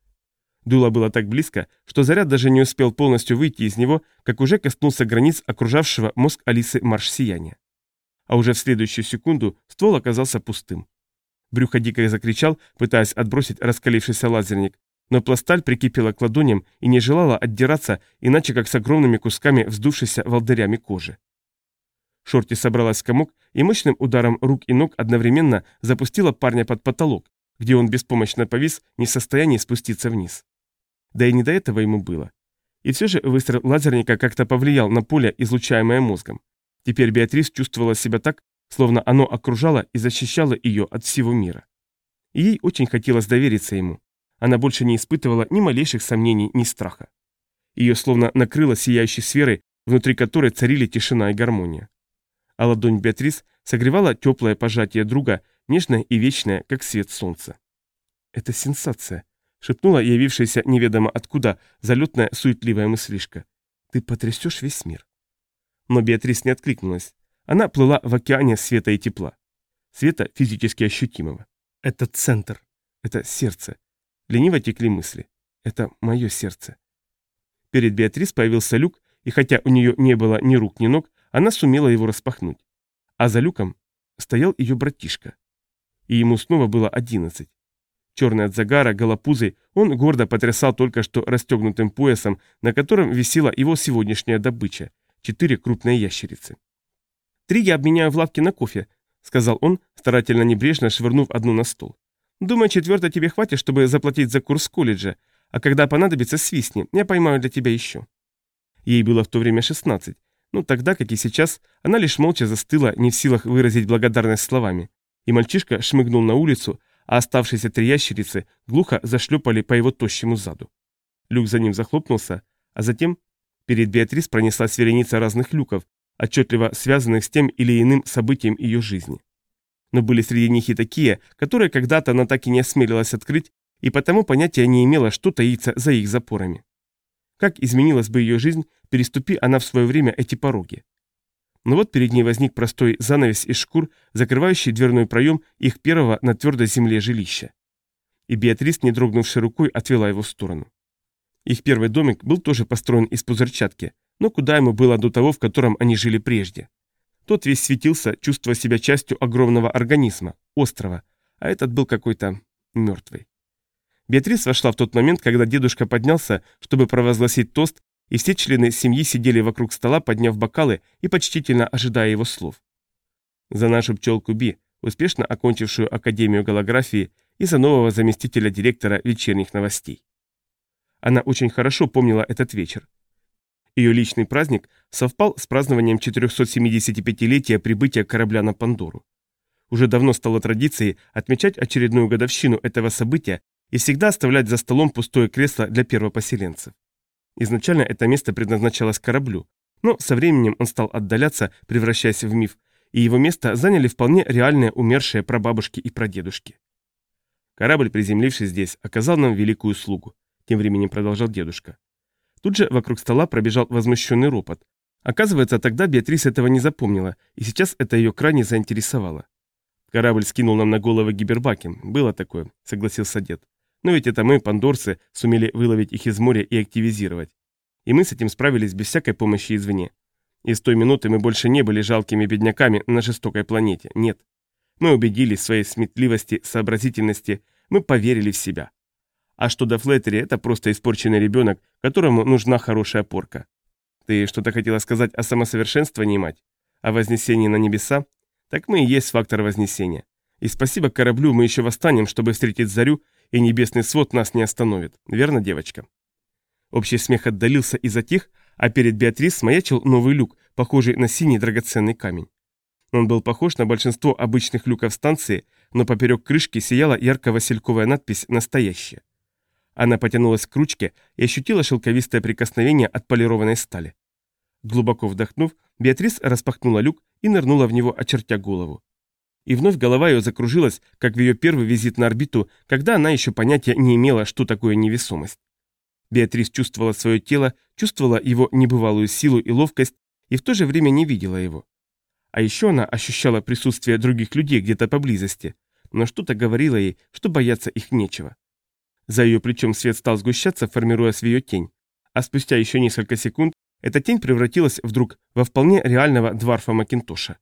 [SPEAKER 1] Дуло было так близко, что заряд даже не успел полностью выйти из него, как уже коснулся границ окружавшего мозг Алисы марш сияния. А уже в следующую секунду ствол оказался пустым. Брюхо дико закричал, пытаясь отбросить раскалившийся лазерник, но пласталь прикипела к ладоням и не желала отдираться, иначе как с огромными кусками вздувшейся волдырями кожи. Шорти собралась в комок и мощным ударом рук и ног одновременно запустила парня под потолок, где он беспомощно повис, не в состоянии спуститься вниз. Да и не до этого ему было. И все же выстрел лазерника как-то повлиял на поле, излучаемое мозгом. Теперь Беатрис чувствовала себя так, словно оно окружало и защищало ее от всего мира. И ей очень хотелось довериться ему, она больше не испытывала ни малейших сомнений, ни страха. Ее словно накрыло сияющей сферой, внутри которой царили тишина и гармония. А ладонь Беатрис согревала теплое пожатие друга, нежное и вечное, как свет солнца. «Это сенсация», — шепнула явившаяся неведомо откуда залетная суетливая мыслишка. «Ты потрясешь весь мир». Но Беатрис не откликнулась. Она плыла в океане света и тепла. Света физически ощутимого. Это центр. Это сердце. Лениво текли мысли. Это мое сердце. Перед Беатрис появился люк, и хотя у нее не было ни рук, ни ног, она сумела его распахнуть. А за люком стоял ее братишка. И ему снова было одиннадцать. Черный от загара, голопузый, он гордо потрясал только что расстегнутым поясом, на котором висела его сегодняшняя добыча – четыре крупные ящерицы. «Три я обменяю в лавке на кофе», — сказал он, старательно небрежно швырнув одну на стол. «Думаю, четвертой тебе хватит, чтобы заплатить за курс колледжа, а когда понадобится, свистни, я поймаю для тебя еще». Ей было в то время 16, но тогда, как и сейчас, она лишь молча застыла, не в силах выразить благодарность словами. И мальчишка шмыгнул на улицу, а оставшиеся три ящерицы глухо зашлепали по его тощему заду. Люк за ним захлопнулся, а затем перед Беатрис пронеслась вереница разных люков, отчетливо связанных с тем или иным событием ее жизни. Но были среди них и такие, которые когда-то она так и не осмелилась открыть, и потому понятия не имела, что таится за их запорами. Как изменилась бы ее жизнь, переступи она в свое время эти пороги. Но вот перед ней возник простой занавес из шкур, закрывающий дверной проем их первого на твердой земле жилища. И Беатрис, не дрогнувшей рукой, отвела его в сторону. Их первый домик был тоже построен из пузырчатки, но куда ему было до того, в котором они жили прежде? Тот весь светился, чувствуя себя частью огромного организма, острова, а этот был какой-то мертвый. Беатрис вошла в тот момент, когда дедушка поднялся, чтобы провозгласить тост, и все члены семьи сидели вокруг стола, подняв бокалы и почтительно ожидая его слов. За нашу пчелку Би, успешно окончившую Академию голографии, и за нового заместителя директора вечерних новостей. Она очень хорошо помнила этот вечер. Ее личный праздник совпал с празднованием 475-летия прибытия корабля на Пандору. Уже давно стало традицией отмечать очередную годовщину этого события и всегда оставлять за столом пустое кресло для первопоселенцев. Изначально это место предназначалось кораблю, но со временем он стал отдаляться, превращаясь в миф, и его место заняли вполне реальные умершие прабабушки и прадедушки. Корабль, приземлившись здесь, оказал нам великую услугу, тем временем продолжал дедушка. Тут же вокруг стола пробежал возмущенный ропот. Оказывается, тогда Беатрис этого не запомнила, и сейчас это ее крайне заинтересовало. «Корабль скинул нам на головы гибербаки. Было такое», — согласился дед. «Но ведь это мы, пандорцы, сумели выловить их из моря и активизировать. И мы с этим справились без всякой помощи извне. И с той минуты мы больше не были жалкими бедняками на жестокой планете. Нет. Мы убедились в своей сметливости, сообразительности, мы поверили в себя. А что до Флеттери, это просто испорченный ребенок, которому нужна хорошая порка. Ты что-то хотела сказать о самосовершенствовании, мать? О вознесении на небеса? Так мы и есть фактор вознесения. И спасибо кораблю мы еще восстанем, чтобы встретить зарю, и небесный свод нас не остановит. Верно, девочка? Общий смех отдалился и затих, а перед Беатрис маячил новый люк, похожий на синий драгоценный камень. Он был похож на большинство обычных люков станции, но поперек крышки сияла ярко-васильковая надпись «Настоящая». Она потянулась к ручке и ощутила шелковистое прикосновение от полированной стали. Глубоко вдохнув, Беатрис распахнула люк и нырнула в него, очертя голову. И вновь голова ее закружилась, как в ее первый визит на орбиту, когда она еще понятия не имела, что такое невесомость. Беатрис чувствовала свое тело, чувствовала его небывалую силу и ловкость, и в то же время не видела его. А еще она ощущала присутствие других людей где-то поблизости, но что-то говорило ей, что бояться их нечего. За ее плечом свет стал сгущаться, формируясь в ее тень. А спустя еще несколько секунд эта тень превратилась вдруг во вполне реального дворфа Макинтоша.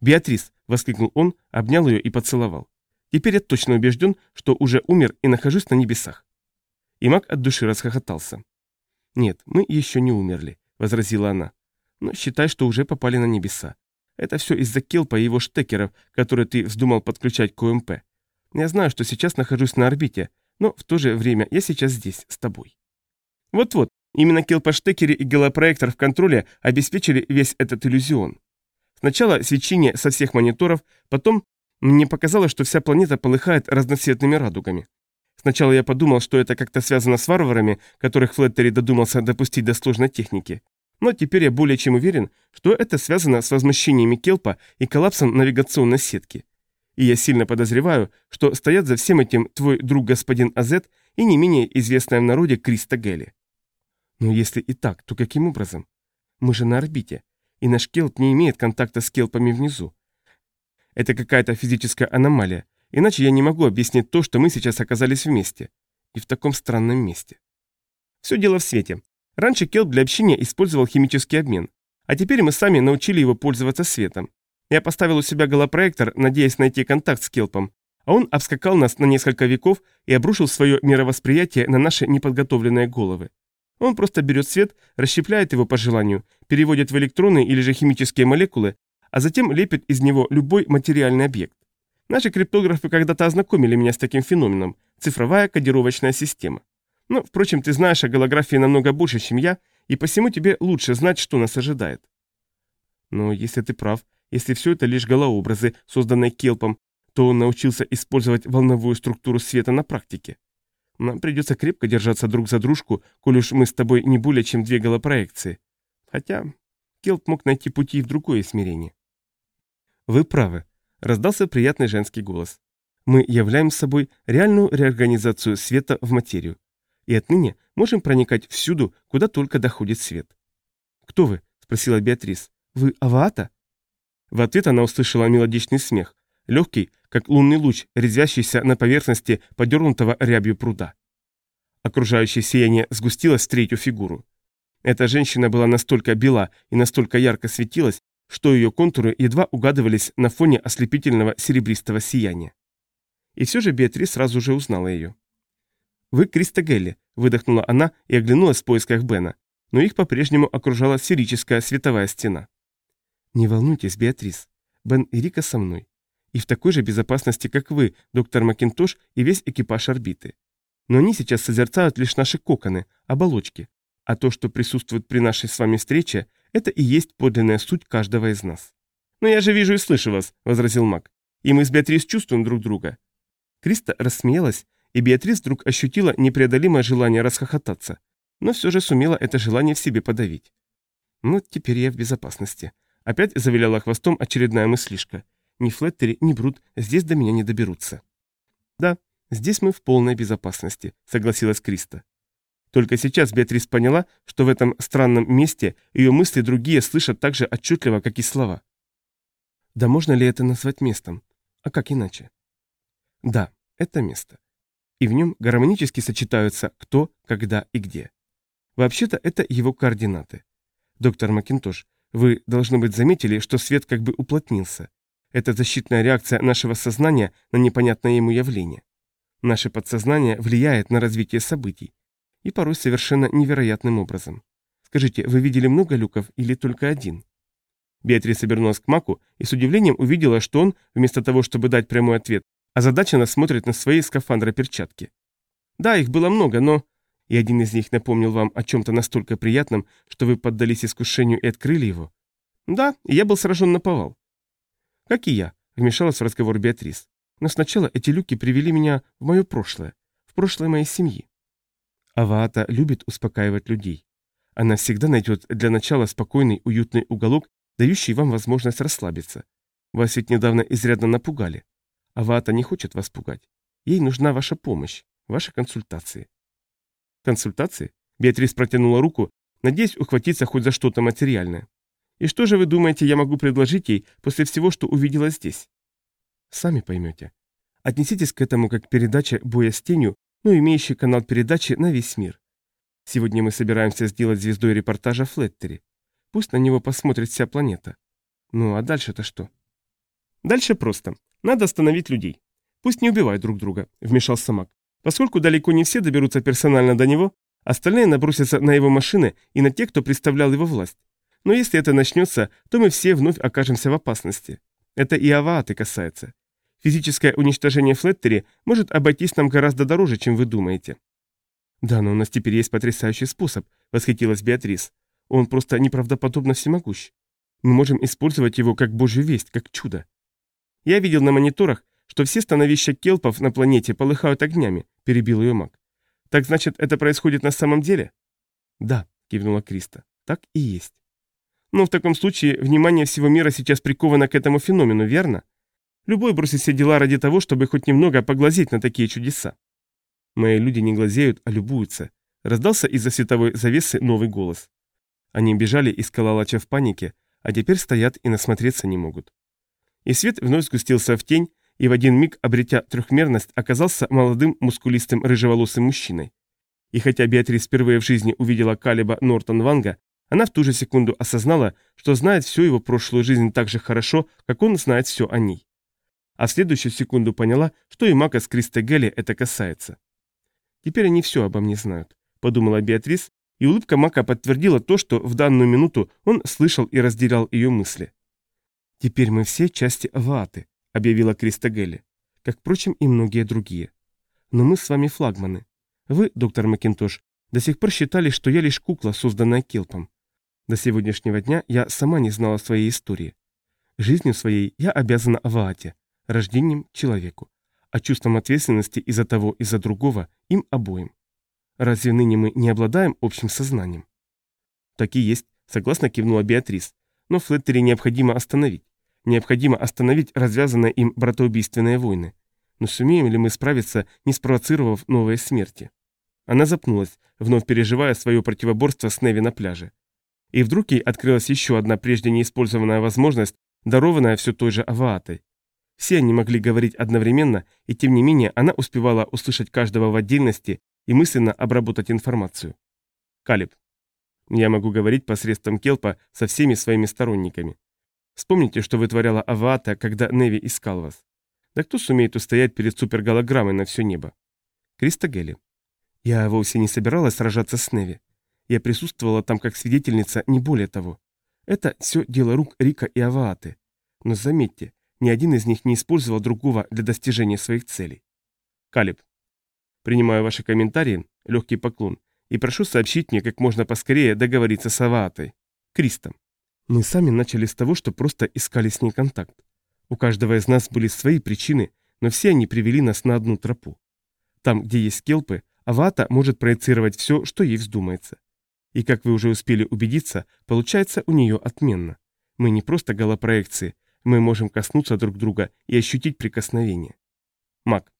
[SPEAKER 1] «Беатрис!» — воскликнул он, обнял ее и поцеловал. «Теперь я точно убежден, что уже умер и нахожусь на небесах». И маг от души расхохотался. «Нет, мы еще не умерли», — возразила она. «Но считай, что уже попали на небеса. Это все из-за Келпа и его штекеров, которые ты вздумал подключать к ОМП. Я знаю, что сейчас нахожусь на орбите, но в то же время я сейчас здесь, с тобой. Вот-вот, именно Келпаштекери и Гелопроектор в контроле обеспечили весь этот иллюзион. Сначала свечение со всех мониторов, потом мне показалось, что вся планета полыхает разноцветными радугами. Сначала я подумал, что это как-то связано с варварами, которых Флеттери додумался допустить до сложной техники. Но теперь я более чем уверен, что это связано с возмущениями Келпа и коллапсом навигационной сетки. И я сильно подозреваю, что стоят за всем этим твой друг господин Азет и не менее известная в народе Криста Гелли. Но если и так, то каким образом? Мы же на орбите, и наш Келп не имеет контакта с Келпами внизу. Это какая-то физическая аномалия, иначе я не могу объяснить то, что мы сейчас оказались вместе. И в таком странном месте. Все дело в свете. Раньше Келп для общения использовал химический обмен, а теперь мы сами научили его пользоваться светом. Я поставил у себя голопроектор, надеясь найти контакт с Келпом, а он обскакал нас на несколько веков и обрушил свое мировосприятие на наши неподготовленные головы. Он просто берет свет, расщепляет его по желанию, переводит в электроны или же химические молекулы, а затем лепит из него любой материальный объект. Наши криптографы когда-то ознакомили меня с таким феноменом – цифровая кодировочная система. Но, впрочем, ты знаешь о голографии намного больше, чем я, и посему тебе лучше знать, что нас ожидает. Но если ты прав, если все это лишь голообразы, созданные Келпом, то он научился использовать волновую структуру света на практике. Нам придется крепко держаться друг за дружку, коль уж мы с тобой не более чем две голопроекции. Хотя Келп мог найти пути и в другое измерение. Вы правы, раздался приятный женский голос. Мы являем собой реальную реорганизацию света в материю. И отныне можем проникать всюду, куда только доходит свет. «Кто вы?» – спросила Беатрис. «Вы Аваата?» В ответ она услышала мелодичный смех, легкий, как лунный луч, резвящийся на поверхности подернутого рябью пруда. Окружающее сияние сгустилось в третью фигуру. Эта женщина была настолько бела и настолько ярко светилась, что ее контуры едва угадывались на фоне ослепительного серебристого сияния. И все же Беатрис сразу же узнала ее. «Вы Криста Гелли», — выдохнула она и оглянулась в поисках Бена, но их по-прежнему окружала сферическая световая стена. «Не волнуйтесь, Беатрис. Бен и Рика со мной и в такой же безопасности, как вы, доктор Макинтош и весь экипаж орбиты. Но они сейчас созерцают лишь наши коконы, оболочки, а то, что присутствует при нашей с вами встрече, это и есть подлинная суть каждого из нас. «Но я же вижу и слышу вас», — возразил Мак. «И мы с Беатрис чувствуем друг друга». Криста рассмеялась, и Беатрис вдруг ощутила непреодолимое желание расхохотаться, но все же сумела это желание в себе подавить. «Ну, теперь я в безопасности». Опять завиляла хвостом очередная мыслишка. Ни Флеттери, ни Брут здесь до меня не доберутся. Да, здесь мы в полной безопасности, согласилась Криста. Только сейчас Беатрис поняла, что в этом странном месте ее мысли другие слышат так же отчетливо, как и слова. Да можно ли это назвать местом? А как иначе? Да, это место. И в нем гармонически сочетаются кто, когда и где. Вообще-то это его координаты. Доктор Макинтош, вы, должно быть, заметили, что свет как бы уплотнился. Это защитная реакция нашего сознания на непонятное ему явление. Наше подсознание влияет на развитие событий. И порой совершенно невероятным образом. Скажите, вы видели много люков или только один? Беатрис обернулась к Маку и с удивлением увидела, что он, вместо того, чтобы дать прямой ответ, озадаченно смотрит на свои скафандры-перчатки. Да, их было много, но... И один из них напомнил вам о чем-то настолько приятном, что вы поддались искушению и открыли его. Да, я был сражен на повал. «Как и я», — вмешалась в разговор Беатрис. «Но сначала эти люки привели меня в мое прошлое, в прошлое моей семьи». Аваата любит успокаивать людей. Она всегда найдет для начала спокойный, уютный уголок, дающий вам возможность расслабиться. Вас ведь недавно изрядно напугали. Аваата не хочет вас пугать. Ей нужна ваша помощь, ваши консультации. Консультации? Беатрис протянула руку, надеясь ухватиться хоть за что-то материальное. И что же вы думаете, я могу предложить ей после всего, что увидела здесь? Сами поймете. Отнеситесь к этому как передача «Боя с тенью», но имеющий канал передачи на весь мир. Сегодня мы собираемся сделать звездой репортажа Флеттери. Пусть на него посмотрит вся планета. Ну а дальше-то что? Дальше просто. Надо остановить людей. Пусть не убивают друг друга, вмешался Мак. Поскольку далеко не все доберутся персонально до него, остальные набросятся на его машины и на тех, кто представлял его власть. Но если это начнется, то мы все вновь окажемся в опасности. Это и Авааты касается. Физическое уничтожение Флеттери может обойтись нам гораздо дороже, чем вы думаете. Да, но у нас теперь есть потрясающий способ, восхитилась Беатрис. Он просто неправдоподобно всемогущ. Мы можем использовать его как божью весть, как чудо. Я видел на мониторах, что все становища келпов на планете полыхают огнями, перебил ее маг. Так значит, это происходит на самом деле? Да, кивнула Криста. Так и есть. Но в таком случае внимание всего мира сейчас приковано к этому феномену, верно? Любой бросит все дела ради того, чтобы хоть немного поглазеть на такие чудеса. Мои люди не глазеют, а любуются. Раздался из-за световой завесы новый голос. Они бежали из Калалача в панике, а теперь стоят и насмотреться не могут. И свет вновь сгустился в тень, и в один миг, обретя трехмерность, оказался молодым, мускулистым, рыжеволосым мужчиной. И хотя Беатрис впервые в жизни увидела Калиба Нортон Ванга, она в ту же секунду осознала, что знает всю его прошлую жизнь так же хорошо, как он знает все о ней. А в следующую секунду поняла, что и Мака с Кристой Гелли это касается. «Теперь они все обо мне знают», — подумала Беатрис, и улыбка Мака подтвердила то, что в данную минуту он слышал и разделял ее мысли. «Теперь мы все части Авааты», — объявила Криста Гелли, как, впрочем, и многие другие. «Но мы с вами флагманы. Вы, доктор Макинтош, до сих пор считали, что я лишь кукла, созданная Келпом. До сегодняшнего дня я сама не знала своей истории. Жизнью своей я обязана Аваате, рождением человеку, а чувством ответственности из-за того и за другого им обоим. Разве ныне мы не обладаем общим сознанием? Так и есть, согласно кивнула Беатрис. Но Флеттери необходимо остановить. Необходимо остановить развязанные им братоубийственные войны. Но сумеем ли мы справиться, не спровоцировав новые смерти? Она запнулась, вновь переживая свое противоборство с Неви на пляже. И вдруг ей открылась еще одна прежде неиспользованная возможность, дарованная все той же Аваатой. Все они могли говорить одновременно, и тем не менее она успевала услышать каждого в отдельности и мысленно обработать информацию. Калиб. Я могу говорить посредством Келпа со всеми своими сторонниками. Вспомните, что вытворяла Аваата, когда Неви искал вас. Да кто сумеет устоять перед суперголограммой на все небо? Криста Гелли. Я вовсе не собиралась сражаться с Неви. Я присутствовала там как свидетельница, не более того. Это все дело рук Рика и Авааты. Но заметьте, ни один из них не использовал другого для достижения своих целей. Калиб. Принимаю ваши комментарии, легкий поклон, и прошу сообщить мне как можно поскорее договориться с Аваатой. Кристом. Мы сами начали с того, что просто искали с ней контакт. У каждого из нас были свои причины, но все они привели нас на одну тропу. Там, где есть келпы, Авата может проецировать все, что ей вздумается. И как вы уже успели убедиться, получается у нее отменно. Мы не просто голопроекции, мы можем коснуться друг друга и ощутить прикосновение. Мак.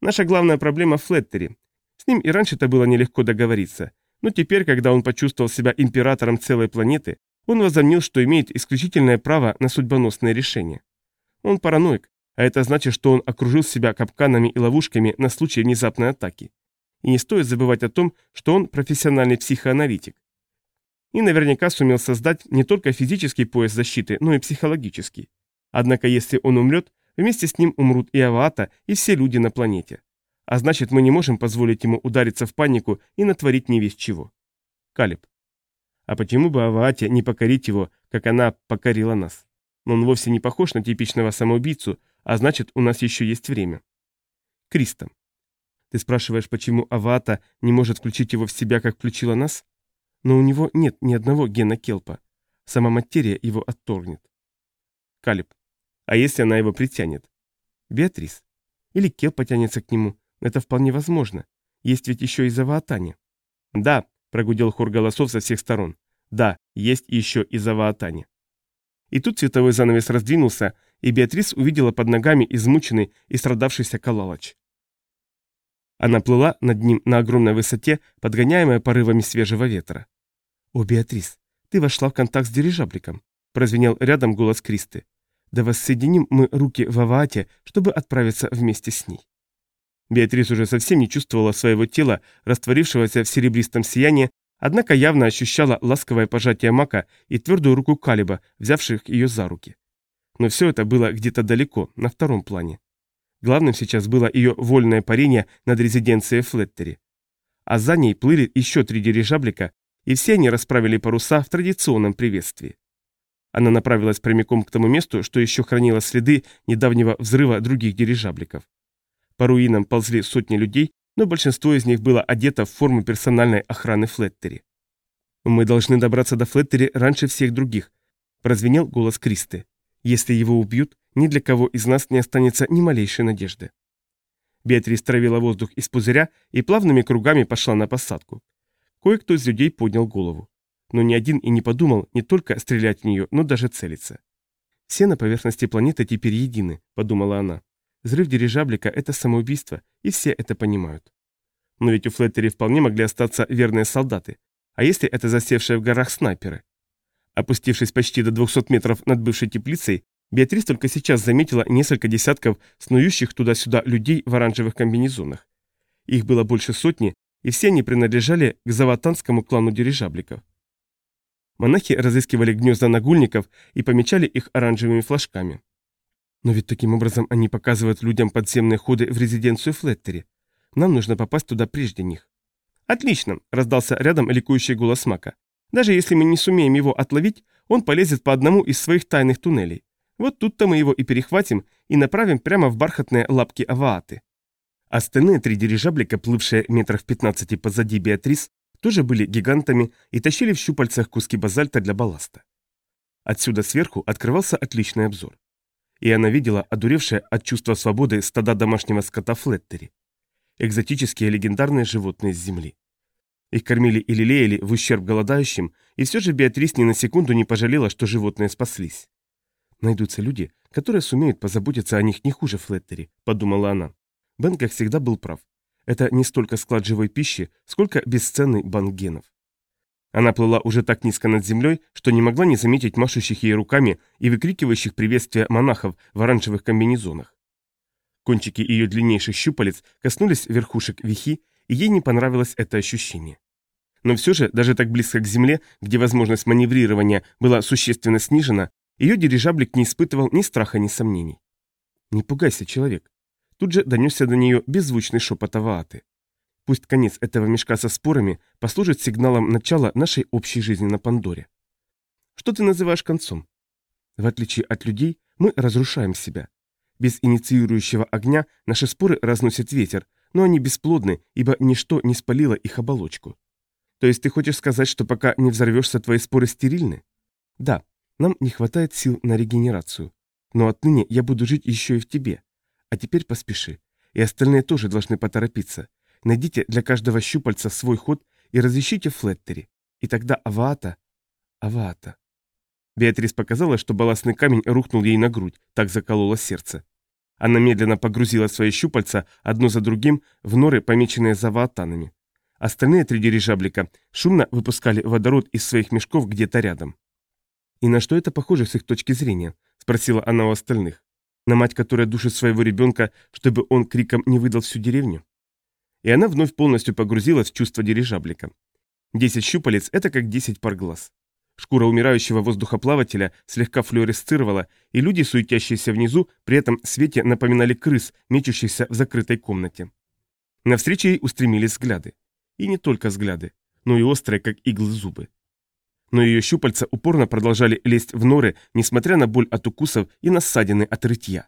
[SPEAKER 1] Наша главная проблема в Флеттери. С ним и раньше-то было нелегко договориться, но теперь, когда он почувствовал себя императором целой планеты, он возомнил, что имеет исключительное право на судьбоносное решение. Он параноик, а это значит, что он окружил себя капканами и ловушками на случай внезапной атаки. И не стоит забывать о том, что он профессиональный психоаналитик. И наверняка сумел создать не только физический пояс защиты, но и психологический. Однако если он умрет, Вместе с ним умрут и Аваата, и все люди на планете. А значит, мы не можем позволить ему удариться в панику и натворить не весь чего. Калиб. А почему бы Аваате не покорить его, как она покорила нас? Но он вовсе не похож на типичного самоубийцу, а значит, у нас еще есть время. Криста. Ты спрашиваешь, почему Аваата не может включить его в себя, как включила нас? Но у него нет ни одного гена Келпа. Сама материя его отторгнет. Калиб. А если она его притянет? Беатрис. Или Кел потянется к нему. Это вполне возможно. Есть ведь еще и Заваатани. Да, прогудел хор голосов со всех сторон. Да, есть еще и Заваатани. И тут цветовой занавес раздвинулся, и Беатрис увидела под ногами измученный и страдавшийся Калалач. Она плыла над ним на огромной высоте, подгоняемая порывами свежего ветра. «О, Беатрис, ты вошла в контакт с дирижабликом», – прозвенел рядом голос Кристы. Да воссоединим мы руки в Аваате, чтобы отправиться вместе с ней. Беатрис уже совсем не чувствовала своего тела, растворившегося в серебристом сиянии, однако явно ощущала ласковое пожатие Мака и твердую руку Калиба, взявших ее за руки. Но все это было где-то далеко, на втором плане. Главным сейчас было ее вольное парение над резиденцией Флеттери. А за ней плыли еще три дирижаблика, и все они расправили паруса в традиционном приветствии. Она направилась прямиком к тому месту, что еще хранило следы недавнего взрыва других дирижабликов. По руинам ползли сотни людей, но большинство из них было одето в форму персональной охраны Флеттери. «Мы должны добраться до Флеттери раньше всех других», – прозвенел голос Кристы. «Если его убьют, ни для кого из нас не останется ни малейшей надежды. Беатрис травила воздух из пузыря и плавными кругами пошла на посадку. Кое-кто из людей поднял голову. Но ни один и не подумал не только стрелять в нее, но даже целиться. «Все на поверхности планеты теперь едины», — подумала она. «Взрыв дирижаблика — это самоубийство, и все это понимают». Но ведь у Флеттери вполне могли остаться верные солдаты. А если это засевшие в горах снайперы? Опустившись почти до 200 метров над бывшей теплицей, Беатрис только сейчас заметила несколько десятков снующих туда-сюда людей в оранжевых комбинезонах. Их было больше сотни, и все они принадлежали к заватанскому клану дирижабликов. Монахи разыскивали гнезда нагульников и помечали их оранжевыми флажками. Но ведь таким образом они показывают людям подземные ходы в резиденцию Флеттери. Нам нужно попасть туда прежде них. «Отлично!» – раздался рядом ликующий голос Мака. «Даже если мы не сумеем его отловить, он полезет по одному из своих тайных туннелей. Вот тут-то мы его и перехватим и направим прямо в бархатные лапки Авааты». Остальные три дирижаблика, плывшие метров 15 позади Беатрис, тоже были гигантами и тащили в щупальцах куски базальта для балласта. Отсюда сверху открывался отличный обзор. И она видела одуревшее от чувства свободы стада домашнего скота Флеттери. Экзотические легендарные животные с земли. Их кормили и лелеяли в ущерб голодающим, и все же Беатрис ни на секунду не пожалела, что животные спаслись. «Найдутся люди, которые сумеют позаботиться о них не хуже Флеттери», — подумала она. Бен, как всегда, был прав. Это не столько склад живой пищи, сколько бесценный банк генов. Она плыла уже так низко над землей, что не могла не заметить машущих ей руками и выкрикивающих приветствия монахов в оранжевых комбинезонах. Кончики ее длиннейших щупалец коснулись верхушек вихи, и ей не понравилось это ощущение. Но все же, даже так близко к земле, где возможность маневрирования была существенно снижена, ее дирижаблик не испытывал ни страха, ни сомнений. «Не пугайся, человек». Тут же донесся до нее беззвучный шепот Авааты. Пусть конец этого мешка со спорами послужит сигналом начала нашей общей жизни на Пандоре. Что ты называешь концом? В отличие от людей, мы разрушаем себя. Без инициирующего огня наши споры разносят ветер, но они бесплодны, ибо ничто не спалило их оболочку. То есть ты хочешь сказать, что пока не взорвешься, твои споры стерильны? Да, нам не хватает сил на регенерацию. Но отныне я буду жить еще и в тебе. А теперь поспеши. И остальные тоже должны поторопиться. Найдите для каждого щупальца свой ход и разыщите Флеттери. И тогда Аваата... Аваата... Беатрис показала, что балластный камень рухнул ей на грудь, так закололо сердце. Она медленно погрузила свои щупальца одно за другим в норы, помеченные заваатанами. Остальные три дирижаблика шумно выпускали водород из своих мешков где-то рядом. «И на что это похоже с их точки зрения?» – спросила она у остальных. «На мать, которая душит своего ребенка, чтобы он криком не выдал всю деревню?» И она вновь полностью погрузилась в чувство дирижаблика. Десять щупалец – это как десять пар глаз. Шкура умирающего воздухоплавателя слегка флуоресцировала, и люди, суетящиеся внизу, при этом свете напоминали крыс, мечущихся в закрытой комнате. Навстречу ей устремились взгляды. И не только взгляды, но и острые, как иглы зубы но ее щупальца упорно продолжали лезть в норы, несмотря на боль от укусов и на ссадины от рытья.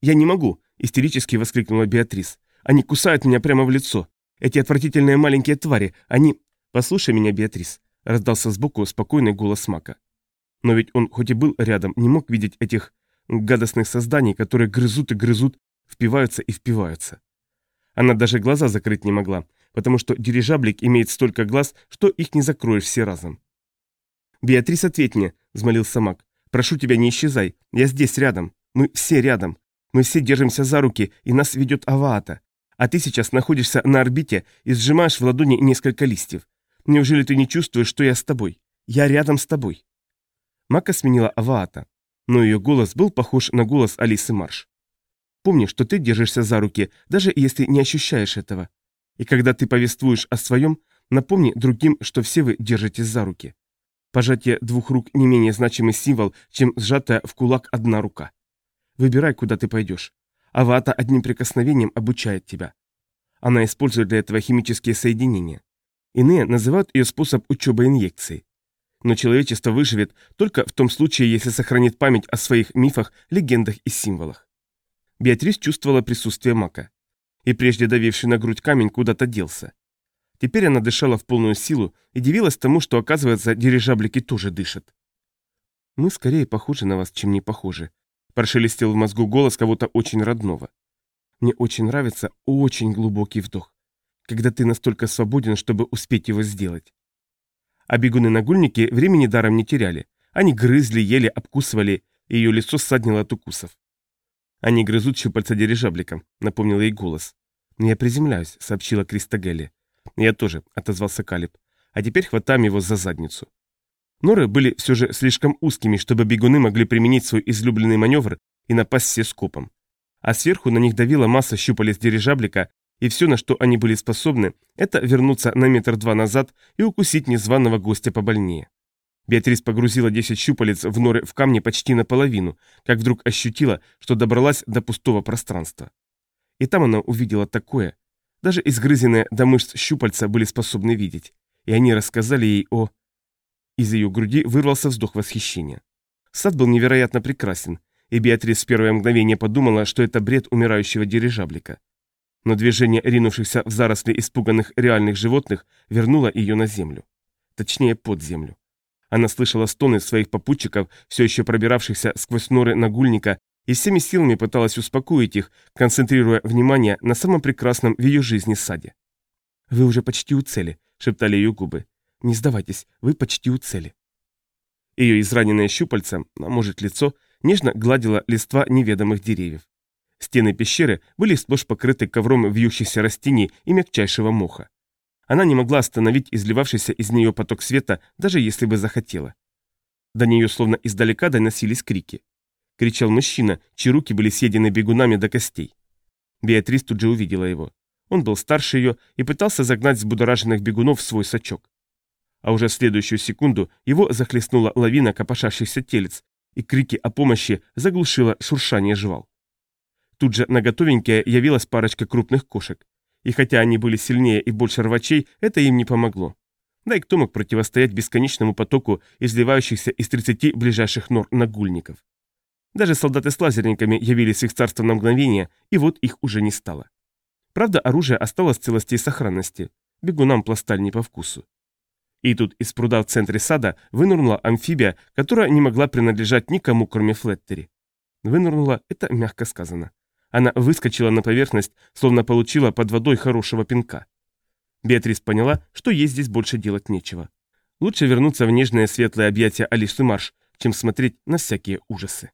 [SPEAKER 1] «Я не могу!» – истерически воскликнула Беатрис. «Они кусают меня прямо в лицо! Эти отвратительные маленькие твари, они...» «Послушай меня, Беатрис!» – раздался сбоку спокойный голос Мака. Но ведь он, хоть и был рядом, не мог видеть этих гадостных созданий, которые грызут и грызут, впиваются и впиваются. Она даже глаза закрыть не могла, потому что дирижаблик имеет столько глаз, что их не закроешь все разом. «Беатрис, ответь мне», — взмолился маг. «Прошу тебя, не исчезай. Я здесь рядом. Мы все рядом. Мы все держимся за руки, и нас ведет Аваата. А ты сейчас находишься на орбите и сжимаешь в ладони несколько листьев. Неужели ты не чувствуешь, что я с тобой? Я рядом с тобой». Мака сменила Аваата, но ее голос был похож на голос Алисы Марш. «Помни, что ты держишься за руки, даже если не ощущаешь этого. И когда ты повествуешь о своем, напомни другим, что все вы держитесь за руки. Пожатие двух рук не менее значимый символ, чем сжатая в кулак одна рука. Выбирай, куда ты пойдешь. Авата одним прикосновением обучает тебя. Она использует для этого химические соединения. Иные называют ее способ учебы инъекций. Но человечество выживет только в том случае, если сохранит память о своих мифах, легендах и символах. Беатрис чувствовала присутствие мака. И прежде давивший на грудь камень куда-то делся. Теперь она дышала в полную силу и дивилась тому, что, оказывается, дирижаблики тоже дышат. «Мы скорее похожи на вас, чем не похожи», Прошелестел в мозгу голос кого-то очень родного. Мне очень нравится очень глубокий вдох, когда ты настолько свободен, чтобы успеть его сделать. А бегуны-нагульники времени даром не теряли. Они грызли, ели, обкусывали, и ее лицо ссаднило от укусов. Они грызут щупальца дирижаблика, напомнил ей голос. «Я приземляюсь», — сообщила Криста Гелли. «Я тоже», — отозвался Калиб. «А теперь хватаем его за задницу». Норы были все же слишком узкими, чтобы бегуны могли применить свой излюбленный маневр и напасть все скопом. А сверху на них давила масса щупалец дирижаблика, и все, на что они были способны, это вернуться на метр-два назад и укусить незваного гостя побольнее. Беатрис погрузила 10 щупалец в норы в камне почти наполовину, как вдруг ощутила, что добралась до пустого пространства. И там она увидела такое. Даже изгрызенные до мышц щупальца были способны видеть, и они рассказали ей о... Из ее груди вырвался вздох восхищения. Сад был невероятно прекрасен, и Беатрис в первое мгновение подумала, что это бред умирающего дирижаблика. Но движение ринувшихся в заросли испуганных реальных животных вернуло ее на землю. Точнее, под землю. Она слышала стоны своих попутчиков, все еще пробиравшихся сквозь норы нагульника, и всеми силами пыталась успокоить их, концентрируя внимание на самом прекрасном в ее жизни саде. «Вы уже почти у цели», — шептали ее губы. Не сдавайтесь, вы почти у цели. Ее израненное щупальце, а может лицо, нежно гладило листва неведомых деревьев. Стены пещеры были сплошь покрыты ковром вьющихся растений и мягчайшего моха. Она не могла остановить изливавшийся из нее поток света, даже если бы захотела. До нее словно издалека доносились крики. Кричал мужчина, чьи руки были съедены бегунами до костей. Беатрис тут же увидела его. Он был старше ее и пытался загнать взбудораженных бегунов в свой сачок а уже в следующую секунду его захлестнула лавина копошащихся телец, и крики о помощи заглушило шуршание жвал. Тут же на готовенькое явилась парочка крупных кошек, и хотя они были сильнее и больше рвачей, это им не помогло. Да и кто мог противостоять бесконечному потоку изливающихся из 30 ближайших нор нагульников? Даже солдаты с лазерниками явились в их царство на мгновение, и вот их уже не стало. Правда, оружие осталось в целости и сохранности. Бегунам пласталь не по вкусу. И тут из пруда в центре сада вынырнула амфибия, которая не могла принадлежать никому, кроме Флеттери. Вынырнула – это мягко сказано. Она выскочила на поверхность, словно получила под водой хорошего пинка. Беатрис поняла, что ей здесь больше делать нечего. Лучше вернуться в нежное светлое объятие Алисы Марш, чем смотреть на всякие ужасы.